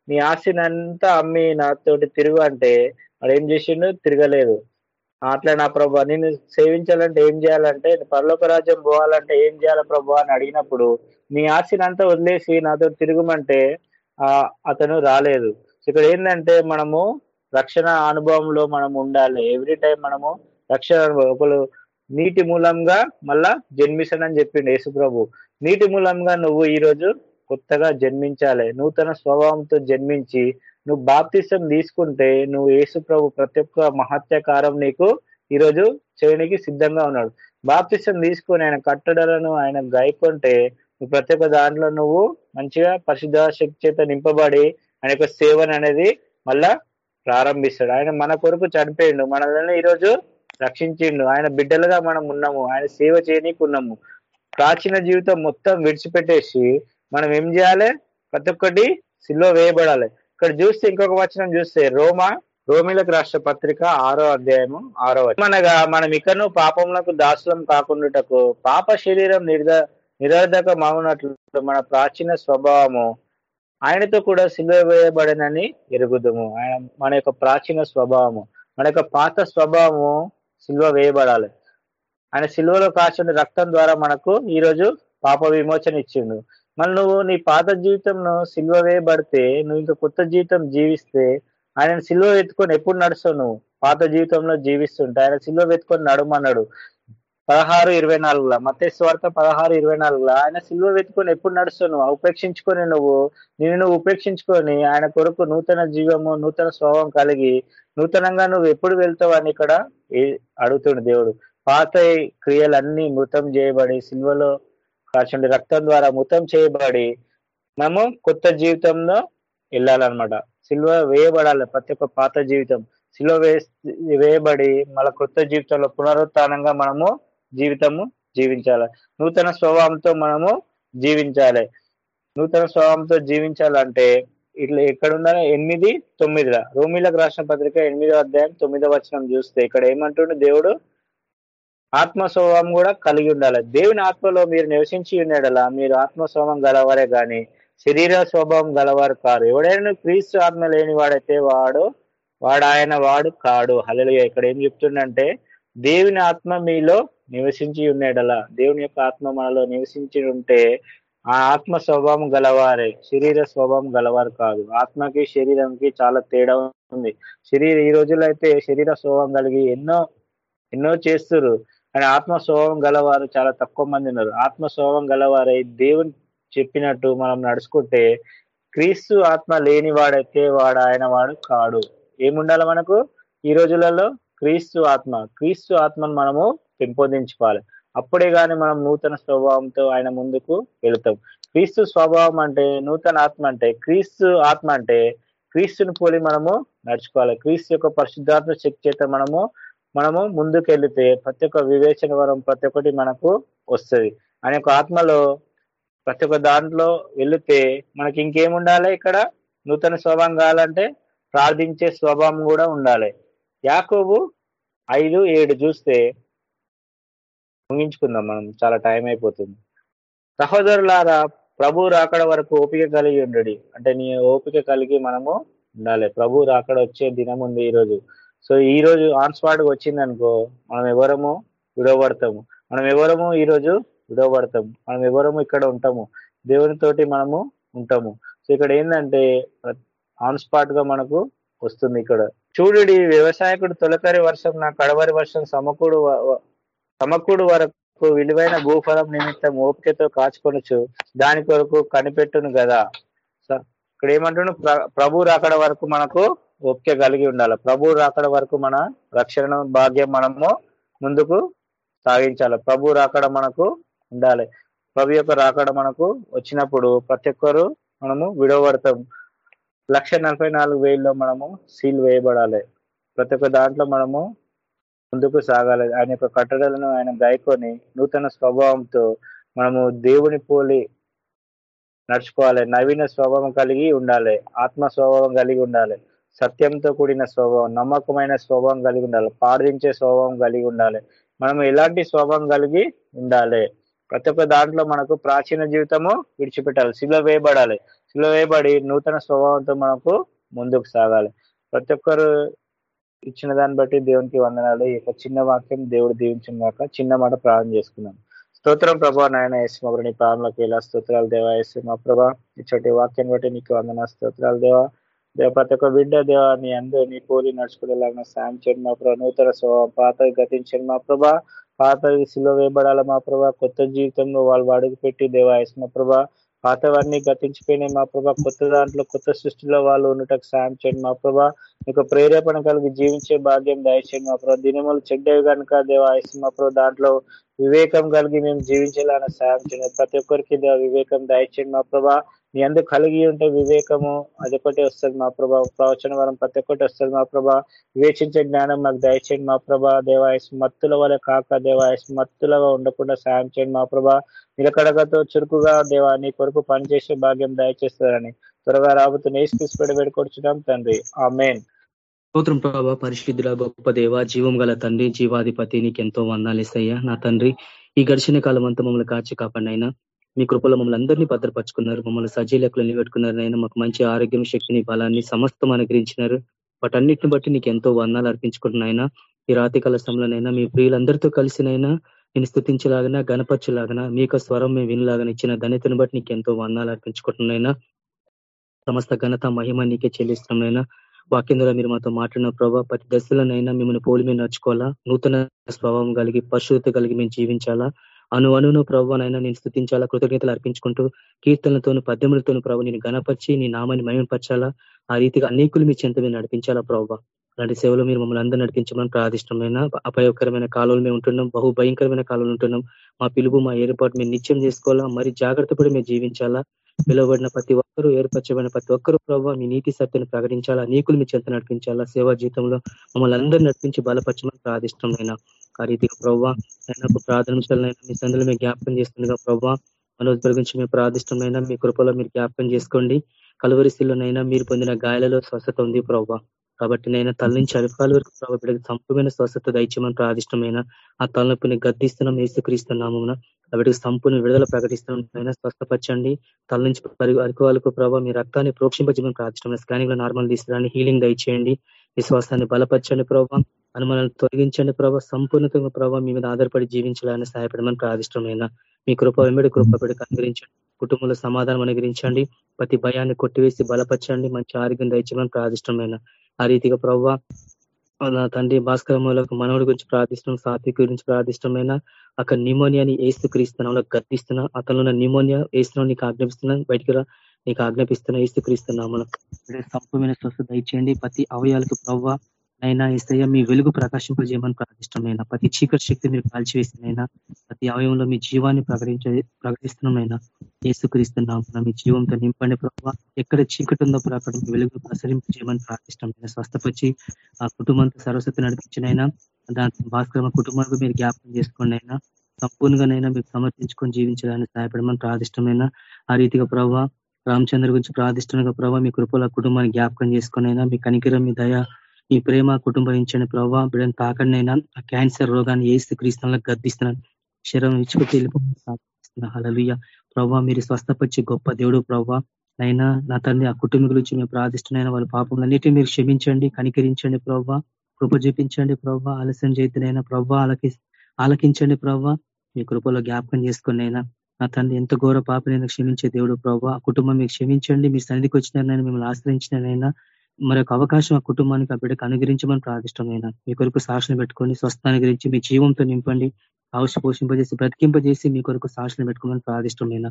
F: నీ ఆస్తినంతా అమ్మి నాతోటి తిరుగు అంటే వాడు ఏం చేసిండు? తిరగలేదు. అట్లా నా ప్రభు నేను సేవించాలంటే ఏం చేయాలంటే పరలోక రాజ్యం పోవాలంటే ఏం చేయాలి ప్రభు అని అడిగినప్పుడు నీ ఆస్తిని అంతా వదిలేసి నాతో తిరుగుమంటే ఆ అతను రాలేదు. ఇక్కడ ఏంటంటే మనము రక్షణ అనుభవంలో మనం ఉండాలి. ఎవ్రీ టైం మనము రక్షణ అనుభవం ఒకరు నీటి మూలంగా మళ్ళా జన్మిస్తానని చెప్పిండు యేసుప్రభు. నీటి మూలంగా నువ్వు ఈరోజు కొత్తగా జన్మించాలి. నూతన స్వభావంతో జన్మించి నువ్వు బాప్తిసం తీసుకుంటే నువ్వు యేసుప్రభు ప్రతి ఒక్క మహత్యకారం నీకు ఈరోజు చేయడానికి సిద్ధంగా ఉన్నాడు. బాప్తిసం తీసుకొని ఆయన కట్టడలను ఆయన గాయకుంటే నువ్వు ప్రతి ఒక్క దాంట్లో నువ్వు మంచిగా పరిశుద్ధ శక్తి చేత నింపబడి ఆయన యొక్క సేవను అనేది మళ్ళా ప్రారంభిస్తాడు. ఆయన మన కొరకు చనిపోయిండు. మనల్ని ఈరోజు రక్షించిండు. ఆయన బిడ్డలుగా మనం ఉన్నాము. ఆయన సేవ చేయనీకి ఉన్నాము ప్రాచీన జీవితం మొత్తం విడిచిపెట్టేసి మనం ఏం చేయాలి? ప్రతి ఒక్కటి సిల్లో వేయబడాలి. ఇక్కడ చూస్తే ఇంకొక వచనం చూస్తే రోమా రోమిలకు రాష్ట్ర పత్రిక ఆరో అధ్యాయము ఆరో మనగా అనగా మనం ఇకను పాపములకు దాసులం కాకుండాటకు పాప శరీరం నిర్ద నిరర్ధక మాగునట్లు మన ప్రాచీన స్వభావము ఆయనతో కూడా సిలువ వేయబడినని ఎరుగుదము. ఆయన మన యొక్క ప్రాచీన స్వభావము మన యొక్క పాత స్వభావము సిలువ వేయబడాలి ఆయన సిలువలో కాచిన రక్తం ద్వారా మనకు ఈరోజు పాప విమోచన ఇచ్చిండు. మళ్ళీ నువ్వు నీ పాత జీవితంను సిల్వ వేయబడితే నువ్వు ఇంకా కొత్త జీవితం జీవిస్తే ఆయన సిల్వ ఎత్తుకొని ఎప్పుడు నడుస్తావు నువ్వు? పాత జీవితంలో జీవిస్తుంటే ఆయన సిల్వ ఎత్తుకొని నడుమన్నాడు. పదహారు ఇరవై నాలుగులా? మతే స్వార్థ పదహారు ఇరవై నాలుగులా? ఆయన సిల్వ వెతుకొని ఎప్పుడు నడుస్తావు నువ్వు ఉపేక్షించుకొని నువ్వు నేను నువ్వు ఉపేక్షించుకొని ఆయన కొరకు నూతన జీవము నూతన స్వభావం కలిగి నూతనంగా నువ్వు ఎప్పుడు వెళ్తావు అని ఇక్కడ అడుగుతుండు దేవుడు. పాత క్రియలన్నీ మృతం చేయబడి సిల్వలో కాచండి రక్తం ద్వారా మృతం చేయబడి మనము కొత్త జీవితంలో వెళ్ళాలన్నమాట. సిల్వ వేయబడాలి ప్రతి ఒక్క పాత జీవితం. సిల్వ వేయబడి మళ్ళీ కొత్త జీవితంలో పునరుత్నంగా మనము జీవితము జీవించాలి. నూతన స్వభావంతో మనము జీవించాలి. నూతన స్వభావంతో జీవించాలంటే ఇట్లా ఎక్కడ ఎనిమిది తొమ్మిదిలా. రోమిలకు రాసిన పత్రిక ఎనిమిదో అధ్యాయం తొమ్మిదో వచనం చూస్తే ఇక్కడ ఏమంటుండే దేవుడు? ఆత్మ స్వభావం కూడా కలిగి ఉండాలి. దేవుని ఆత్మలో మీరు నివసించి ఉండేలా మీరు ఆత్మ స్వభావం గలవారే గాని శరీర స్వభావం గలవారు కారు. ఎవడైనా క్రీస్తు ఆత్మ లేని వాడైతే వాడు వాడు ఆయన వాడు కాడు. హలలుగా ఇక్కడ ఏం చెప్తుండంటే దేవుని ఆత్మ మీలో నివసించి ఉన్నాడలా దేవుని యొక్క ఆత్మ మనలో నివసించి ఉంటే ఆ ఆత్మ స్వభావం గలవారే. శరీర స్వభావం గలవారు కాదు. ఆత్మకి శరీరంకి చాలా తేడా ఉంది. శరీర ఈ రోజుల్లో అయితే శరీర స్వభావం కలిగి ఎన్నో ఎన్నో చేస్తున్నారు కానీ ఆత్మ స్వభావం గలవారు చాలా తక్కువ మంది ఉన్నారు. ఆత్మ స్వభావం గలవారై దేవుని చెప్పినట్టు మనం నడుచుకుంటే క్రీస్తు ఆత్మ లేని వాడైతే వాడు ఆయన వాడు కాడు. ఏముండాలి మనకు? ఈ రోజులలో క్రీస్తు ఆత్మ క్రీస్తు ఆత్మను మనము పెంపొందించుకోవాలి. అప్పుడే కానీ మనం నూతన స్వభావంతో ఆయన ముందుకు వెళుతాం. క్రీస్తు స్వభావం అంటే నూతన ఆత్మ అంటే క్రీస్తు ఆత్మ అంటే క్రీస్తుని పోలి మనము నడుచుకోవాలి. క్రీస్తు యొక్క పరిశుద్ధాత్మ శక్తి చేత మనము మనము ముందుకు వెళితే ప్రతి ఒక్క వివేచన వరం ప్రతి ఒక్కటి మనకు వస్తుంది. ఆయన ఒక ఆత్మలో ప్రతి ఒక్క దాంట్లో వెళితే మనకి ఇంకేముండాలి ఇక్కడ? నూతన స్వభావం కావాలంటే ప్రార్థించే స్వభావం కూడా ఉండాలి. యాకోబు ఐదు ఏడు చూస్తే ముగించుకుందాం మనం. చాలా టైం అయిపోతుంది. సహోదరులారా ప్రభు రాకడ వరకు ఓపిక కలిగి ఉండడి. అంటే నీ ఓపిక కలిగి మనము ఉండాలి. ప్రభు రాకడ వచ్చే దినం ఉంది ఈ రోజు సో ఈ రోజు ఆన్ స్పాట్గా వచ్చింది అనుకో మనం ఎవరము విడవబడతాము. మనం ఎవరము ఈ రోజు విడవబడతాము. మనం ఎవరము ఇక్కడ ఉంటాము. దేవునితోటి మనము ఉంటాము. సో ఇక్కడ ఏంటంటే ఆన్ స్పాట్గా మనకు వస్తుంది ఇక్కడ. చూడుడి వ్యవసాయకుడు తొలకరి వర్షం నా కడవరి వర్షం సమకూడు సమకూడు వరకు విలువైన భూఫలం నిమిత్తం ఓపికతో కాచుకొనొచ్చు దాని కొరకు కనిపెట్టును కదా ఇక్కడ ఏమంటున్నాడు ప్ర- ప్రభు రాకడ వరకు మనకు ఓపిక కలిగి ఉండాలి. ప్రభు రాకడ వరకు మన రక్షణ భాగ్యం మనము ముందుకు సాగించాలి. ప్రభు రాకడ మనకు ఉండాలి. ప్రభు యొక్క రాకడ మనకు వచ్చినప్పుడు ప్రతి ఒక్కరు మనము విడవబడతాం. లక్ష నలభై నాలుగు వేలలో మనము సీల్ వేయబడాలి. ప్రతి ఒక్క దాంట్లో మనము ముందుకు సాగాలి. ఆయన యొక్క కట్టడలను ఆయన గాయకొని నూతన స్వభావంతో మనము దేవుని పోలి నడుచుకోవాలి. నవీన స్వభావం కలిగి ఉండాలి. ఆత్మ స్వభావం కలిగి ఉండాలి. సత్యంతో కూడిన స్వభావం నమ్మకమైన స్వభావం కలిగి ఉండాలి. పాడించే స్వభావం కలిగి ఉండాలి. మనం ఎలాంటి స్వభావం కలిగి ఉండాలి? ప్రతి ఒక్క దాంట్లో మనకు ప్రాచీన జీవితము విడిచిపెట్టాలి. శిల వేయబడాలి. సిలువేయబడి వేయబడి నూతన స్వభావంతో మనకు ముందుకు సాగాలి. ప్రతి ఒక్కరు ఇచ్చిన దాన్ని బట్టి దేవునికి వందనాలు. ఈ యొక్క చిన్న వాక్యం దేవుడు దీవించిన కాక చిన్న మాట ప్రారంభం చేసుకున్నాం స్తోత్రం ప్రభా నాయన వేసి నీ ప్రాణంలోకి ఇలా స్తోత్రాలు దేవా వేసి మా ప్రభా ఇచ్చటి వాక్యం బట్టి నీకు వందన స్తోత్రాలు దేవా. దేవ ప్రతి ఒక్క బిడ్డ దేవా నీ అందరూ నీ పోలి నడుచుకునేలాగా సాయం చేయండి మా ప్రభా. నూతన స్వభావం పాత గతించండి మా ప్రభా. పాత సిలో వేయబడాలి మా ప్రభా. కొత్త జీవితంలో వాళ్ళు అడుగు పెట్టి దేవా వేసి మా ప్రభా పాతవాడిని గతించిపోయినాయి మా ప్రభా కొత్త దాంట్లో కొత్త సృష్టిలో వాళ్ళు ఉండటకు సాయం చేయండి. మా ప్రభా మీకు ప్రేరేపణ కలిగి జీవించే భాగ్యం దయచేయండి. మా ప్రభా దినములు చెడ్డవి కనుక దేవా మా ప్రభా దాంట్లో వివేకం కలిగి మేము జీవించాలని సాయం చేయండి. ప్రతి ఒక్కరికి దేవ వివేకం దయచేయండి. మా ప్రభా నీ అందరు కలిగి ఉంటే వివేకము అదొకటి వస్తుంది మా ప్రభా. ప్రవచన వరం ప్రతి ఒక్కటి వస్తుంది మా ప్రభా. వివేచించే జ్ఞానం మాకు దయచేయండి మా ప్రభా. దేవాయస్ మత్తుల వల్ల కాక దేవాయస్ మత్తులుగా ఉండకుండా సాయం చేయండి మా ప్రభా. నిలకడగతో చురుకుగా దేవా నీ కొరకు పనిచేసే భాగ్యం దయచేస్తారని త్వరగా రాబోతున్న ఏసు పెడ పెడుకొచ్చున్నాం తండ్రి. ఆ మెయిన్
D: స్తోత్రం ప్రభా. పరిశుద్ధుల గొప్ప దేవ జీవం గల తండ్రి జీవాధిపతి నీకు ఎంతో వందాలేసయ్యా నా తండ్రి ఈ గడిచిన కాలం అంతా మమ్మల్ని కాచి కాపాడినైనా. మీ కృపలో మమ్మల్ని అందరినీ భద్రపరుచుకున్నారు. మమ్మల్ని సజీలకులు నిలబెట్టుకున్నారు. నైనా మాకు మంచి ఆరోగ్యం శక్తిని బలాన్ని సమస్తం అనుగ్రహించినారు. వాటన్నిటిని బట్టి నీకు ఎంతో వర్ణాలు అర్పించుకుంటున్నాయినా ఈ రాతి కలసంలోనైనా మీ ప్రియులందరితో కలిసినైనా నేను స్థుతించలాగనా గణపరచలాగనా మీకు స్వరం మేము వినలాగన ఇచ్చిన ధన్యతను బట్టి నీకు ఎంతో వర్ణాలు అర్పించుకుంటున్నాయినా సమస్త ఘనత మహిమ నీకే చెల్లిస్తున్నాయినా వాక్యం ద్వారా మీరు మాతో మాట్లాడిన ప్రభావ ప్రతి దశలోనైనా మిమ్మల్ని పోలి మేము నడుచుకోవాలా? నూతన స్వభావం కలిగి పరిశుద్ధత కలిగి మేము జీవించాలా? అను అనును ప్రభావనైనా నేను స్థుతించాలా కృతజ్ఞతలు అర్పించుకుంటూ కీర్తనలతోను పద్యములతోను ప్రభు నేను గణపరిచి నీ నామాన్ని మయమపరచాలా ఆ రీతిగా అనేకులు మీ చెంత మీరు నడిపించాలా ప్రభావ? అలాంటి సేవలు మీరు మమ్మల్ని అందరూ నడిపించమని ప్రాదిష్టమైన అపాయకరమైన కాలంలో మేము ఉంటున్నాం. బహు భయంకరమైన కాలంలో ఉంటున్నాం. మా పిలుపు మా ఏర్పాటు మేము నిత్యం చేసుకోవాలా? మరి జాగ్రత్త పడి మేము జీవించాలా? పిలువబడిన ప్రతి ఒక్కరూ ఏర్పరచబడిన ప్రతి ఒక్కరూ ప్రభావ మీ నీతి సత్యను ప్రకటించాలా నీకులు మీ చెంత నడిపించాలా సేవా జీవితంలో మమ్మల్ని అందరూ నడిపించి బలపరచమని ప్రాదిష్టమైన ఆ రీతిగా ప్రవ్వా అయినా ప్రార్థనించాలైనా మీ సందులో మేము జ్ఞాపకం చేస్తుండగా ప్రవ్వా మనోజ్ గురించి మేము ప్రార్థిష్టమైనా మీ కృపలో మీరు జ్ఞాపకం చేసుకోండి. కలువరిశిల్లోనైనా మీరు పొందిన గాయాలలో స్వస్థత ఉంది ప్రవ్వా కాబట్టి నేను తల నుంచి అరికాల వరకు ప్రభావ బిడ్డకి సంపూర్ణ స్వస్థత దయచేయమని ప్రాదిష్టమైన ఆ తలనొప్పిని గద్దిస్తున్నాం ఏసుక్రీస్తున్నాము వీటికి సంపూర్ణ విడుదల ప్రకటిస్తున్నాం. స్వస్థపరచండి. తల నుంచి అరికాలకు ప్రభావ మీ రక్తాన్ని ప్రోక్షింపజేయమని ప్రార్థిష్టమైన స్కానింగ్లో నార్మల్ తీసుకురాని హీలింగ్ దయచేయండి. విశ్వాసాన్ని బలపరచండి ప్రభావ అనుమానాలు తొలగించండి ప్రభావ సంపూర్ణతంగా ప్రభావ మీ మీద ఆధారపడి జీవించాలని సహాయపడమని ప్రాదిష్టమైన మీ కృప వెంబడి కృప పెడికి అనుగ్రహించండి. కుటుంబంలో సమాధానం అనుగ్రహించండి. ప్రతి భయాన్ని కొట్టివేసి బలపరచండి. మంచి ఆరోగ్యం దయచేయమని ప్రార్థిష్టమైన ఆ రీతిగా ప్రవ్వ నా తండ్రి భాస్కరములకు మనవుడి గురించి ప్రార్థిస్తున్నాం. సాత్విక గురించి ప్రార్థిష్టమైన అక్కడ నిమోనియాని ఏస్తు క్రీస్తున్నాంలో గర్దిస్తున్నా అతను ఉన్న నిమోనియా ఏస్తున్నావు నీకు ఆజ్ఞాపిస్తున్నా. బయటికి రా. నీకు ఆజ్ఞాపిస్తున్నా ఏస్తు క్రీస్తున్నాము సంపూర్ణ స్వస్థ దయచేయండి. ప్రతి అవయాలకు ప్రవ్వ నైనా ఇస్తయ్య మీ వెలుగు ప్రకాశింపజేయమని ప్రార్థిష్టమైన ప్రతి చీకటి శక్తి మీరు కాల్చివేసినైనా ప్రతి అవయంలో మీ జీవాన్ని ప్రకటించ ప్రకటిస్తున్నామైనా ఏసుక్రీస్తున్నాం మీ జీవంతో నింపండి ప్రభావ ఎక్కడ చీకటి ఉందో అక్కడ మీ వెలుగు ప్రసరింపజేయమని ప్రార్థిష్టమైన స్వస్థపరిచి ఆ కుటుంబంతో సరస్వతి నడిపించినైనా దాని భాస్కరమ కుటుంబానికి మీరు జ్ఞాపకం చేసుకోండి అయినా సంపూర్ణంగానైనా మీకు సమర్పించుకొని జీవించడానికి సహాయపడమని ప్రార్థిష్టమైన ఆ రీతిగా ప్రభావ రామచంద్ర గురించి ప్రార్థిష్టంగా ప్రభావ మీ కృపల కుటుంబాన్ని జ్ఞాపకం చేసుకునైనా మీ కనికిరం మీ దయ ఈ ప్రేమ కుటుంబించండి ప్రభావ బిడ్డను తాకండినైనా ఆ క్యాన్సర్ రోగాన్ని ఏసు క్రీస్తులకు గద్దిస్తున్నాను శరీరం విచ్చిపెట్టి వెళ్ళిపోతున్నా హలలుయ్య ప్రభావ మీరు స్వస్థపరిచే గొప్ప దేవుడు ప్రభావ నైనా నా తండ్రి ఆ కుటుంబం గురించి మేము ప్రార్థిస్తున్నాయినా వాళ్ళ పాపంలన్నిటినీ మీరు క్షమించండి కనికరించండి ప్రవ్వ. కృప చూపించండి ప్రవ్వ. ఆలస్యం చేతునైనా ప్రభావ ఆలకి ఆలకించండి ప్రవ్వ. మీ కృపలో జ్ఞాపకం చేసుకుని నా తండ్రి ఎంత ఘోర పాపనైనా క్షమించే దేవుడు ప్రవ్వ. ఆ కుటుంబం మీకు క్షమించండి మీ సన్నిధికి వచ్చినారనైనా మిమ్మల్ని ఆశ్రయించినైనా మరొక అవకాశం ఆ కుటుంబానికి ఆ బిడ్డకు అనుగ్రహించమని ప్రార్థిష్టమైన. మీ కొరకు సాక్షులు పెట్టుకొని స్వస్థాన్ని గురించి మీ జీవంతో నింపండి. ఆవుష పోషింపజేసి బ్రతికింపజేసి మీ కొరకు సాక్షులు పెట్టుకోమని ప్రార్థిష్టమైన.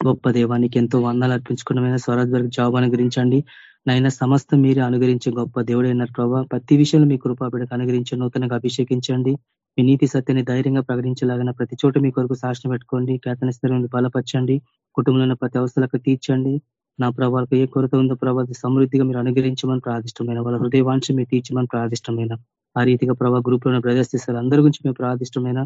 D: గొప్ప దేవానికి ఎంతో వందాలు అర్పించుకున్నమైన స్వరాజ్ వరకు జాబ్ అనుగ్రహించండి. నైనా సమస్తం మీరే అనుగ్రహించే గొప్ప దేవుడైన ప్రభావ ప్రతి విషయంలో మీ కృపా బిడ్డకు అనుగ్రహించి నూతనంగా అభిషేకించండి. మీ నీతి సత్యాన్ని ధైర్యంగా ప్రకటించలాగిన ప్రతి చోట మీ కొరకు సాక్షి పెట్టుకోండి. కేతన స్థిరాన్ని బలపరచండి. కుటుంబంలో ప్రతి అవసరాలకు తీర్చండి. నా ప్రభావాలకు ఏ కొరత ఉందో ప్రభావ సమృద్ధిగా మీరు అనుగ్రహించమని ప్రార్థిష్టమైన వాళ్ళ హృదయవాంశం మీరు తీర్చమని ప్రార్థిష్టమైన ఆ రీతిగా ప్రభావ గ్రూప్లో ప్రదర్శిస్తారు అందరి గురించి మేము ప్రార్థిష్టమైన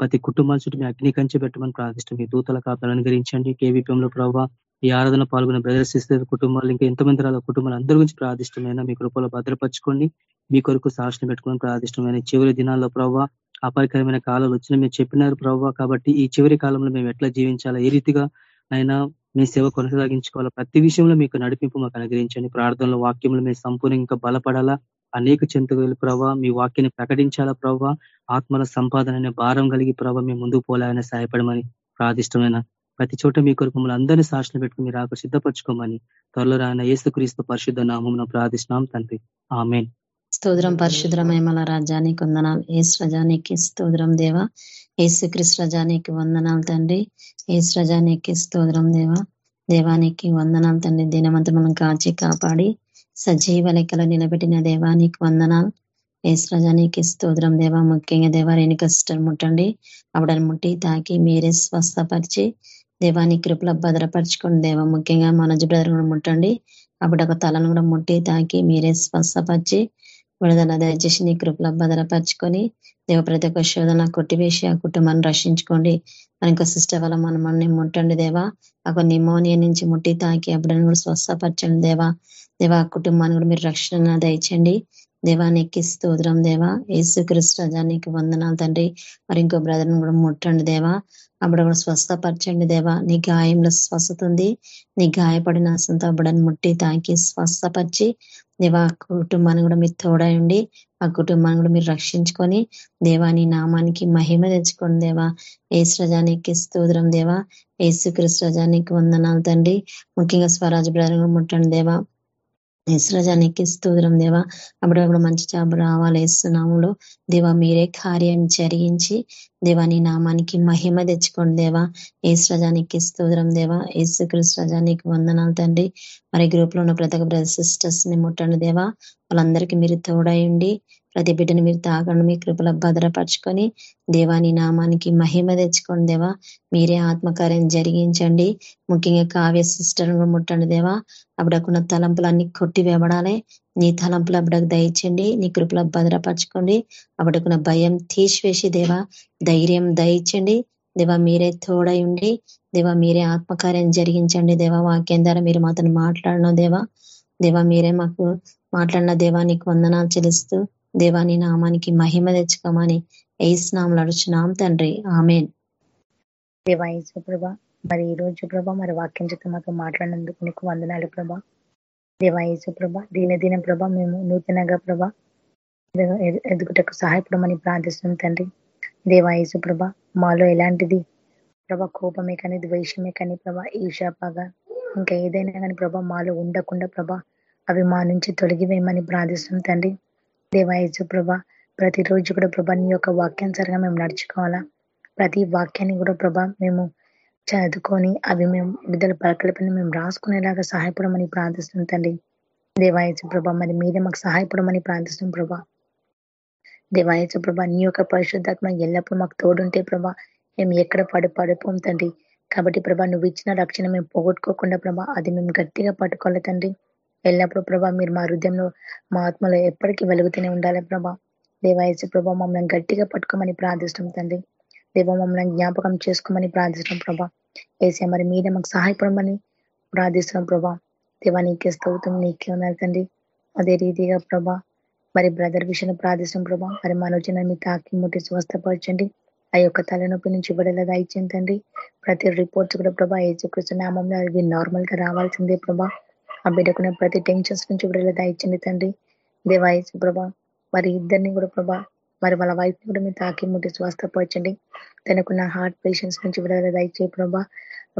D: ప్రతి కుటుంబాల చుట్టూ మీ అగ్ని కంచి పెట్టమని ప్రార్థిష్టం. మీ దూతల కాపాలను అనుగ్రహించండి. కేవీపీఎంలో ప్రభావ ఈ ఆరాధన పాల్గొన్న బ్రదర్స్ సిస్టర్ కుటుంబాలు ఇంకా ఎంతమంది రాల కుటుంబాలు అందరి గురించి ప్రార్థిష్టమైన మీ కృపలో భద్రపరచుకోండి. మీ కొరకు సాక్షిని పెట్టుకుని ప్రార్థిష్టమైన చివరి దినాల్లో ప్రభావ అపాయకరమైన కాలాలు వచ్చిన మీరు చెప్పినారు ప్రభావ కాబట్టి ఈ చివరి కాలంలో మేము ఎట్లా జీవించాలా? ఏ రీతిగా ఆయన మీ సేవ కొనసాగించుకోవాలా? ప్రతి విషయంలో మీకు నడిపింపు మాకు అనుగ్రహించండి. ప్రార్థనలో వాక్యంలో మీరు సంపూర్ణ ఇంకా బలపడాలా? అనేక చెంతగలు ప్రభావ మీ వాక్యాన్ని ప్రకటించాలా ప్రభావ ఆత్మల సంపాదన అనే భారం కలిగి ప్రభావ మేము ముందుకు పోలాలని సహాయపడమని ప్రార్థిష్టమైన ప్రతి చోట మీ కొరకు మమ్మల్ని అందరినీ సాక్షులు పెట్టుకుని మీరు సిద్ధపరచుకోమని త్వరలో రాయన ఏసుక్రీస్తు పరిశుద్ధ నామం ప్రార్థిస్తున్నాం తండ్రి. ఆమెన్.
G: స్తోత్రం పరిశుద్రమేమల రాజానికి వందనాలు. ఏసు రజానికి స్తోత్రం దేవ. ఏసుక్రిస్ రజానికి వందనాలు తండ్రి. ఏసు రజానికి స్తోత్రం దేవ. దేవానికి వందనాలు తండ్రి. దినమంతా మనం కాచి కాపాడి సజీవ లెక్కలో నిలబెట్టిన దేవానికి వందనాలు. ఏసు రజానికి స్తోత్రం దేవ. ముఖ్యంగా దేవ రేణుక సిస్టర్ ముట్టండి. ఆవిడని ముట్టి తాకి మీరే స్వస్థపరిచి దేవానికి కృపల భద్రపరచుకోండి దేవ. ముఖ్యంగా మనోజ్ బ్రదర్ కూడా ముట్టండి. అప్పుడు ఒక తలను కూడా ముట్టి తాకి మీరే స్వస్థపరిచి విడుదల దయచేసి నీ కృపలో భద్రపరచుకొని దేవ ప్రతి ఒక్క శోధన కొట్టివేసి ఆ కుటుంబాన్ని రక్షించుకోండి. మన ఇంకో సిస్టర్ వల్ల మన మనని ముట్టండి దేవా. ఒక నిమోనియా నుంచి ముట్టి తాకి అప్పుడని కూడా స్వస్థపరచండి దేవా. దేవా కుటుంబాన్ని కూడా మీరు రక్షణ దయచండి దేవానికి స్తోత్రం దేవా. యేసు కృష్ణజానికి వందనాలు తండ్రి. మరి ఇంకో బ్రదర్ని కూడా ముట్టండి దేవా. అప్పుడు కూడా స్వస్థపరచండి దేవా. నీ గాయంలో స్వస్థత ఉంది. నీ గాయపడిన సొంత అప్పుడని ముట్టి తాకి స్వస్థపరిచి దేవా కుటుంబాన్ని కూడా మీరు తోడై ఉండి ఆ కుటుంబాన్ని కూడా మీరు రక్షించుకొని దేవాని నామానికి మహిమ తెచ్చుకోండి దేవా. ఏసురజానికి స్తోత్రం దేవా. ఏసు కృష్ణజానికి వందనాలు తండ్రి. ముఖ్యంగా స్వరాజ్ బ్రదర్ ముట్టండి దేవా. ఇస్రజానికి స్తోత్రం దేవా. అప్పుడప్పుడు మంచి జాబ్ రావాలి ఇస్తున్నాములో దేవా మీరే కార్యం జరిగించి దేవాని నామానికి మహిమ తెచ్చుకోండి దేవా. ఏసురజానికి స్తోత్రం దేవా. ఏసు వందనాలు తండ్రి. మరి గ్రూప్లో ఉన్న ప్రతి ఒక్క బ్రదర్ సిస్టర్స్ని ముట్టండి దేవా. వాళ్ళందరికీ మీరు తోడై ఉండి ప్రతి బిడ్డను మీరు తాగండి మీ కృపల భద్రపరచుకొని దేవాని నామానికి మహిమ తెచ్చుకోండి దేవా. మీరే ఆత్మకార్యం జరిగించండి. ముఖ్యంగా కావ్య సిస్టర్ ముట్టండి దేవా. అప్పుడకున్న తలంపులన్నీ కొట్టి నీ తలంపులు అప్పుడకు దయచండి నీ కృపల భద్రపరచుకోండి. అప్పుడకున్న భయం తీసివేసి దేవా ధైర్యం దయచండి దేవా మీరే తోడై ఉండి దేవా మీరే ఆత్మకార్యం జరిగించండి దేవా. వాక్యం ద్వారా మీరు మాతను మాట్లాడను దేవా. దేవా మీరే మాకు మాట్లాడిన దేవా నీకు వందనాలు చెల్లిస్తూ దేవాని నామానికి మహిమ తెచ్చుకోమని ఏసునామలు అడుచున్నాం తండ్రి. ఆమెన్.
H: దేవాయసు ప్రభా మరి ఈ రోజు ప్రభా మరి వాక్యం చేత మాతో మాట్లాడినందుకు నీకు వందనాలు ప్రభా. దేవాయేసు ప్రభ దిన ప్రభ మేము నూతనగా ప్రభ ఎదుగుటకు సహాయపడమని ప్రార్థిస్తున్నాం తండ్రి. దేవాయేసు ప్రభ మాలో ఎలాంటిది ప్రభ కోపమే కానీ ద్వేషమే కానీ ప్రభ ఈషాపగా ఇంకా ఏదైనా కానీ ప్రభ మాలో ఉండకుండా ప్రభ అవి మా నుంచి తొలగివేయమని ప్రార్థిస్తున్నాం తండ్రి. దేవాయజు ప్రభ ప్రతిరోజు కూడా ప్రభ నీ యొక్క వాక్యానుసారంగా మేము నడుచుకోవాలా? ప్రతి వాక్యాన్ని కూడా ప్రభ మేము చదువుకొని అవి మేము విడుదల పలకలపైన మేము రాసుకునేలాగా సహాయపడమని ప్రార్థిస్తుంది తండ్రి. దేవాయచు ప్రభ మరి మీద మాకు సహాయపడమని ప్రార్థిస్తుంది ప్రభా. దేవాయచు ప్రభ నీ యొక్క పరిశుద్ధాత్మ ఎల్లప్పుడూ మాకు తోడుంటే ప్రభా మేము ఎక్కడ పడి పడిపోం తండ్రి. కాబట్టి ప్రభా నువ్వు ఇచ్చిన రక్షణ మేము పోగొట్టుకోకుండా ప్రభా అది మేము గట్టిగా పట్టుకోవాలి తండ్రి? ఎల్లప్పుడూ ప్రభా మీరు మా హృదయంలో మా ఆత్మలో ఎప్పటికీ వెలుగుతూనే ఉండాలి ప్రభా. దేవాయసు ప్రభా మమ్మల్ని గట్టిగా పట్టుకోమని ప్రార్థిస్తాం తండ్రి. దేవ మమ్మల్ని జ్ఞాపకం చేసుకోమని ప్రార్థిస్తాం ప్రభా. ఏసే మరి మీరే మాకు సహాయపడమని ప్రార్థిస్తున్నాం ప్రభా. దేవా నీకే స్తోత్రం నీకే ఉన్నారు తండ్రి. అదే రీతిగా ప్రభా మరి బ్రదర్ విషయంలో ప్రార్థిస్తాం ప్రభా. మరి మనోజన మీ తాకి ముట్టి స్వస్థపరచండి. ఆ యొక్క తలనొప్పి నుంచి విడుదల దాయిచ్చింది తండ్రి. ప్రతి రిపోర్ట్స్ కూడా ప్రభా ఏసుకృష్ణ నామంలో అవి నార్మల్గా రావాల్సిందే ప్రభా. ఆ బిడ్డకున్న ప్రతి టెన్షన్స్ నుంచి విడుదల దాయిచ్చండి తండ్రి. దేవాయసు ప్రభా మరి ఇద్దరిని కూడా ప్రభా మరి వాళ్ళ వైఫ్ కూడా మీరు తాకి ముట్టి స్వస్థపరచండి. తనకున్న హార్ట్ పేషెంట్స్ నుంచి విడుదల దయచే ప్రభా.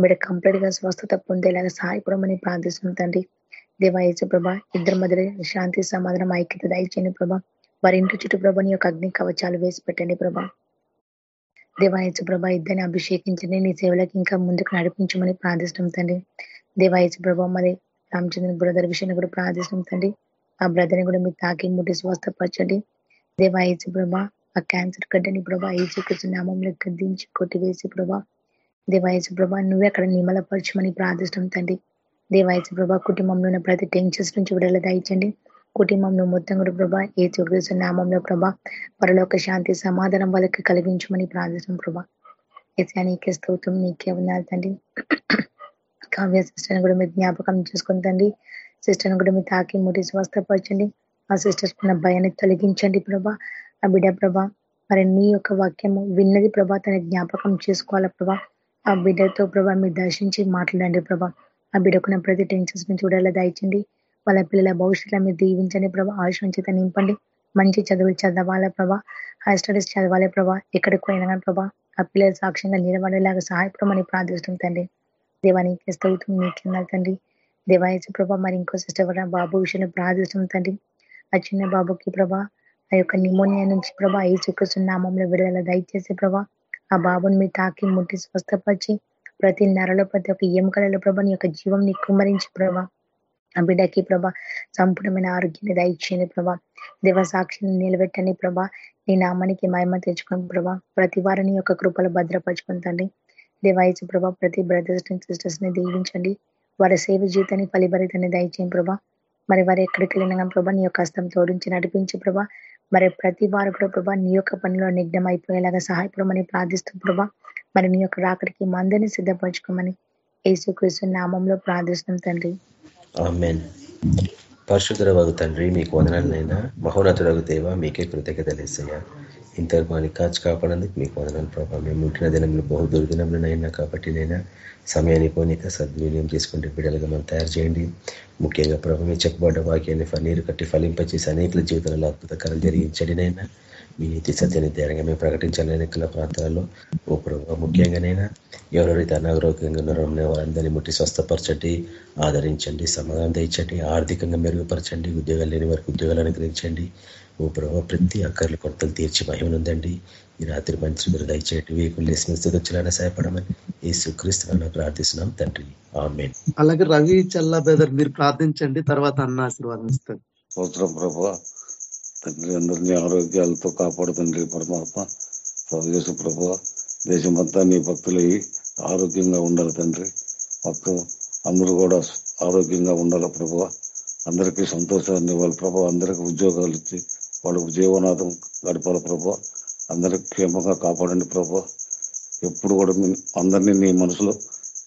H: బిడ్డ కంప్లీట్గా స్వస్థత పొందేలాగా సహాయపడమని ప్రార్థిస్తుంది తండ్రి. దేవాయచ ప్రభా ఇద్దరు మధ్య శాంతి సమాధానం ఐక్యత దయచేయండి ప్రభా. వారి ఇంటి చుట్టూ ప్రభాని యొక్క అగ్ని కవచాలు వేసి పెట్టండి ప్రభా. దేవాయచ ప్రభా ఇద్దరిని అభిషేకించండి. నీ సేవలకు ఇంకా ముందుకు నడిపించమని ప్రార్థిస్తాం తండ్రి. దేవాయచ ప్రభా మరి రామచంద్ర బ్రదర్ విషయాన్ని కూడా ప్రార్థిస్తాం తండ్రి. ఆ బ్రదర్ని కూడా మీరు తాకి ముట్టి స్వస్థపరచండి. దేవాయచు ప్రభా ఆ క్యాన్సర్ గడ్డని ప్రభా ఏసుకృష్ణ నామంలో గద్దించి కొట్టివేసి ప్రభా. దేవాయసు ప్రభా నువ్వే అక్కడ నిమలపరచమని ప్రార్థిస్తాం తండ్రి. దేవాయచు ప్రభా కుటుంబంలో ఉన్న ప్రతి టెన్షన్స్ నుంచి విడుదల దాయించండి. కుటుంబంలో మొత్తం కూడా ప్రభా ఏ చూకృష్ణ నామంలో ప్రభా పరలోక శాంతి సమాధానం వాళ్ళకి కలిగించమని ప్రార్థిస్తాం ప్రభా. ఏసా నీకే స్తోత్రం నీకే ఉన్నారు తండ్రి. కావ్య సిస్టర్ని కూడా మీరు జ్ఞాపకం చేసుకుంటండి సిస్టర్ని కూడా మీరు తాకి ముట్టి స్వస్థపరచండి. ఆ సిస్టర్స్ ఉన్న భయాన్ని తొలగించండి ప్రభా. ఆ బిడ్డ ప్రభా మరి నీ యొక్క వాక్యము విన్నది ప్రభా తన జ్ఞాపకం చేసుకోవాలా ప్రభా? ఆ బిడ్డతో ప్రభా మీరు దర్శించి మాట్లాడండి ప్రభా. ఆ బిడ్డకున్న ప్రతి టెన్షన్స్ మీరు చూడాలా దాయించండి. వాళ్ళ పిల్లల భవిష్యత్తులో మీరు దీవించండి ప్రభా. ఆయుషం నింపండి. మంచి చదువులు చదవాలా ప్రభా. హై స్టడీస్ చదవాలి ప్రభా. ఎక్కడికి పోయినా కానీ ప్రభా ఆ పిల్లల సాక్ష్యంగా నిలబడేలాగా సహాయపడమని ప్రార్థిస్తుంది తండ్రి. దేవానికి స్థౌతం మీకున్నారు తండ్రి. దేవాయచ ప్రభా మరి ఇంకో సిస్టర్ బాబు విషయంలో ప్రార్థిస్తుంది తండ్రి. ఆ చిన్న బాబుకి ప్రభా ఆ యొక్క నిమోనియా నుంచి ప్రభా ఈ నామంలో విడుదల దయచేసి ప్రభా ఆ బాబుని మీ తాకి ముట్టి స్వస్థపరిచి ప్రతి నెరలో ప్రతి ఒక్క ఎముకలలో ప్రభా నీ యొక్క జీవం ని కుమ్మరించి ప్రభా ఆ బిడ్డకి ప్రభా సంపూర్ణమైన ఆరోగ్యాన్ని దయచేయండి ప్రభా. దేవ సాక్షిని నిలబెట్టని ప్రభా. నీ నామానికి మహిమ తెచ్చుకొని ప్రభా ప్రతి వారిని యొక్క కృపలు భద్రపరుచుకుంటండి దేవాయచు ప్రభా ప్రతి బ్రదర్స్ని సిస్టర్స్ని దీవించండి. వారి సేవ జీవితాన్ని ఫలిభరితాన్ని దయచేయం ప్రభా. మరి వారు ఎక్కడికి వెళ్ళినా ప్రభా నీ యొక్క హస్తం తోడించి నడిపించి ప్రభా. మరి ప్రతి వారు కూడా ప్రభా నీ యొక్క పనిలో నిఘ్నం అయిపోయేలాగా సహాయపడమని ప్రార్థిస్తూ ప్రభా. మరి నీ యొక్క రాకడికి మందని సిద్ధపరచుకోమని యేసుక్రీస్తు నామంలో ప్రార్థిస్తున్నాం తండ్రి.
I: పరిశుద్ధ తండ్రి మీకు వదనాలైనా మహోన్నతుడగు దేవ మీకే కృతజ్ఞత లేసయ్యా ఇంతవరకు మాని కాచి కాపాడేందుకు మీకు వదనాలు ప్రభావ మేము ఉంటున్న దినంలో బహు దుర్దినంలోనైనా కాబట్టి నైనా సమయాన్ని పోనీక సద్వినియోగం చేసుకుంటే బిడ్డలుగా మనం తయారు చేయండి. ముఖ్యంగా ప్రభావ మీ చెప్పబడ్డ వాక్యాన్ని నీరు కట్టి ఫలింపచేసి అనేకల జీవితంలో అద్భుతకరం జరిగించండి నైనా. మీ నీతి సత్యాన్ని ధైర్యంగా మేము ప్రకటించాలి అనేకల ప్రాంతాలలో. ఓ ప్రభావ ముఖ్యంగానైనా ఎవరెవరైతే అనారోగ్యంగా ఉన్నారో వారందరినీ ముట్టి స్వస్థపరచండి ఆదరించండి సమాధానం తెచ్చండి ఆర్థికంగా మెరుగుపరచండి ఉద్యోగాలు లేని వారికి ఉద్యోగాలు అనుగ్రహించండి. ఓ ప్రభావ ప్రతి అక్కర్లు కొరతలు తీర్చి మహిమనుందండి ఈ రాత్రి మంచి మీరు దయచేటి వీకులు లేసిన స్థితిలాగా సహాయపడమని ఈ సుక్రీస్తున్నా ప్రార్థిస్తున్నాం తండ్రి. ఆమె
A: అలాగే రవి చల్లా బ్రదర్ మీరు ప్రార్థించండి తర్వాత అన్న ఆశీర్వాదం ఇస్తారు
C: స్తోత్రం ప్రభా. తండ్రి అందరినీ ఆరోగ్యాలతో కాపాడుతండ్రి పరమాత్మ. దేశ ప్రభా దేశమంతా నీ భక్తులయ్యి ఆరోగ్యంగా ఉండాలి తండ్రి. మొత్తం అందరూ కూడా ఆరోగ్యంగా ఉండాలి ప్రభా. అందరికీ సంతోషాన్ని ఇవ్వాలి. ప్రభా అందరికీ ఉద్యోగాలు ఇచ్చి వాళ్ళకు జీవనాథం గడపాలి ప్రభా. అందరికి క్షేమంగా కాపాడండి ప్రభా. ఎప్పుడు కూడా అందరినీ నీ మనసులో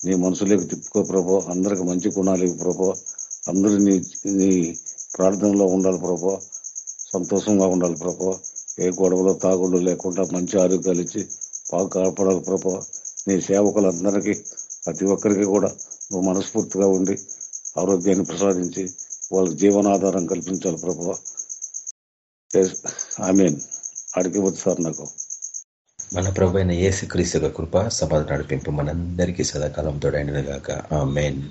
C: నీ మనసులోకి తిప్పుకో ప్రభా. అందరికి మంచి గుణాలు ప్రభా. అందరూ నీ నీ ప్రార్థనలో ఉండాలి ప్రభా. సంతోషంగా ఉండాలి ప్రభా. ఏ గొడవలో తాగుళ్ళు లేకుండా మంచి ఆరోగ్యాలు ఇచ్చి బాగా కాపాడాలి ప్రభా. నీ సేవకులందరికీ ప్రతి ఒక్కరికి కూడా నువ్వు మనస్ఫూర్తిగా ఉండి ఆరోగ్యాన్ని ప్రసాదించి వాళ్ళకి జీవనాధారం కల్పించాలి ప్రభు. ఐ మీన్ అడిగి సార్ నాకు.
I: మన ప్రభు అయిన ఏసు క్రీస్తు కృప సమాధాన నడిపింపు మనందరికీ సదాకాలం తోడైనగాక ఆ మెయిన్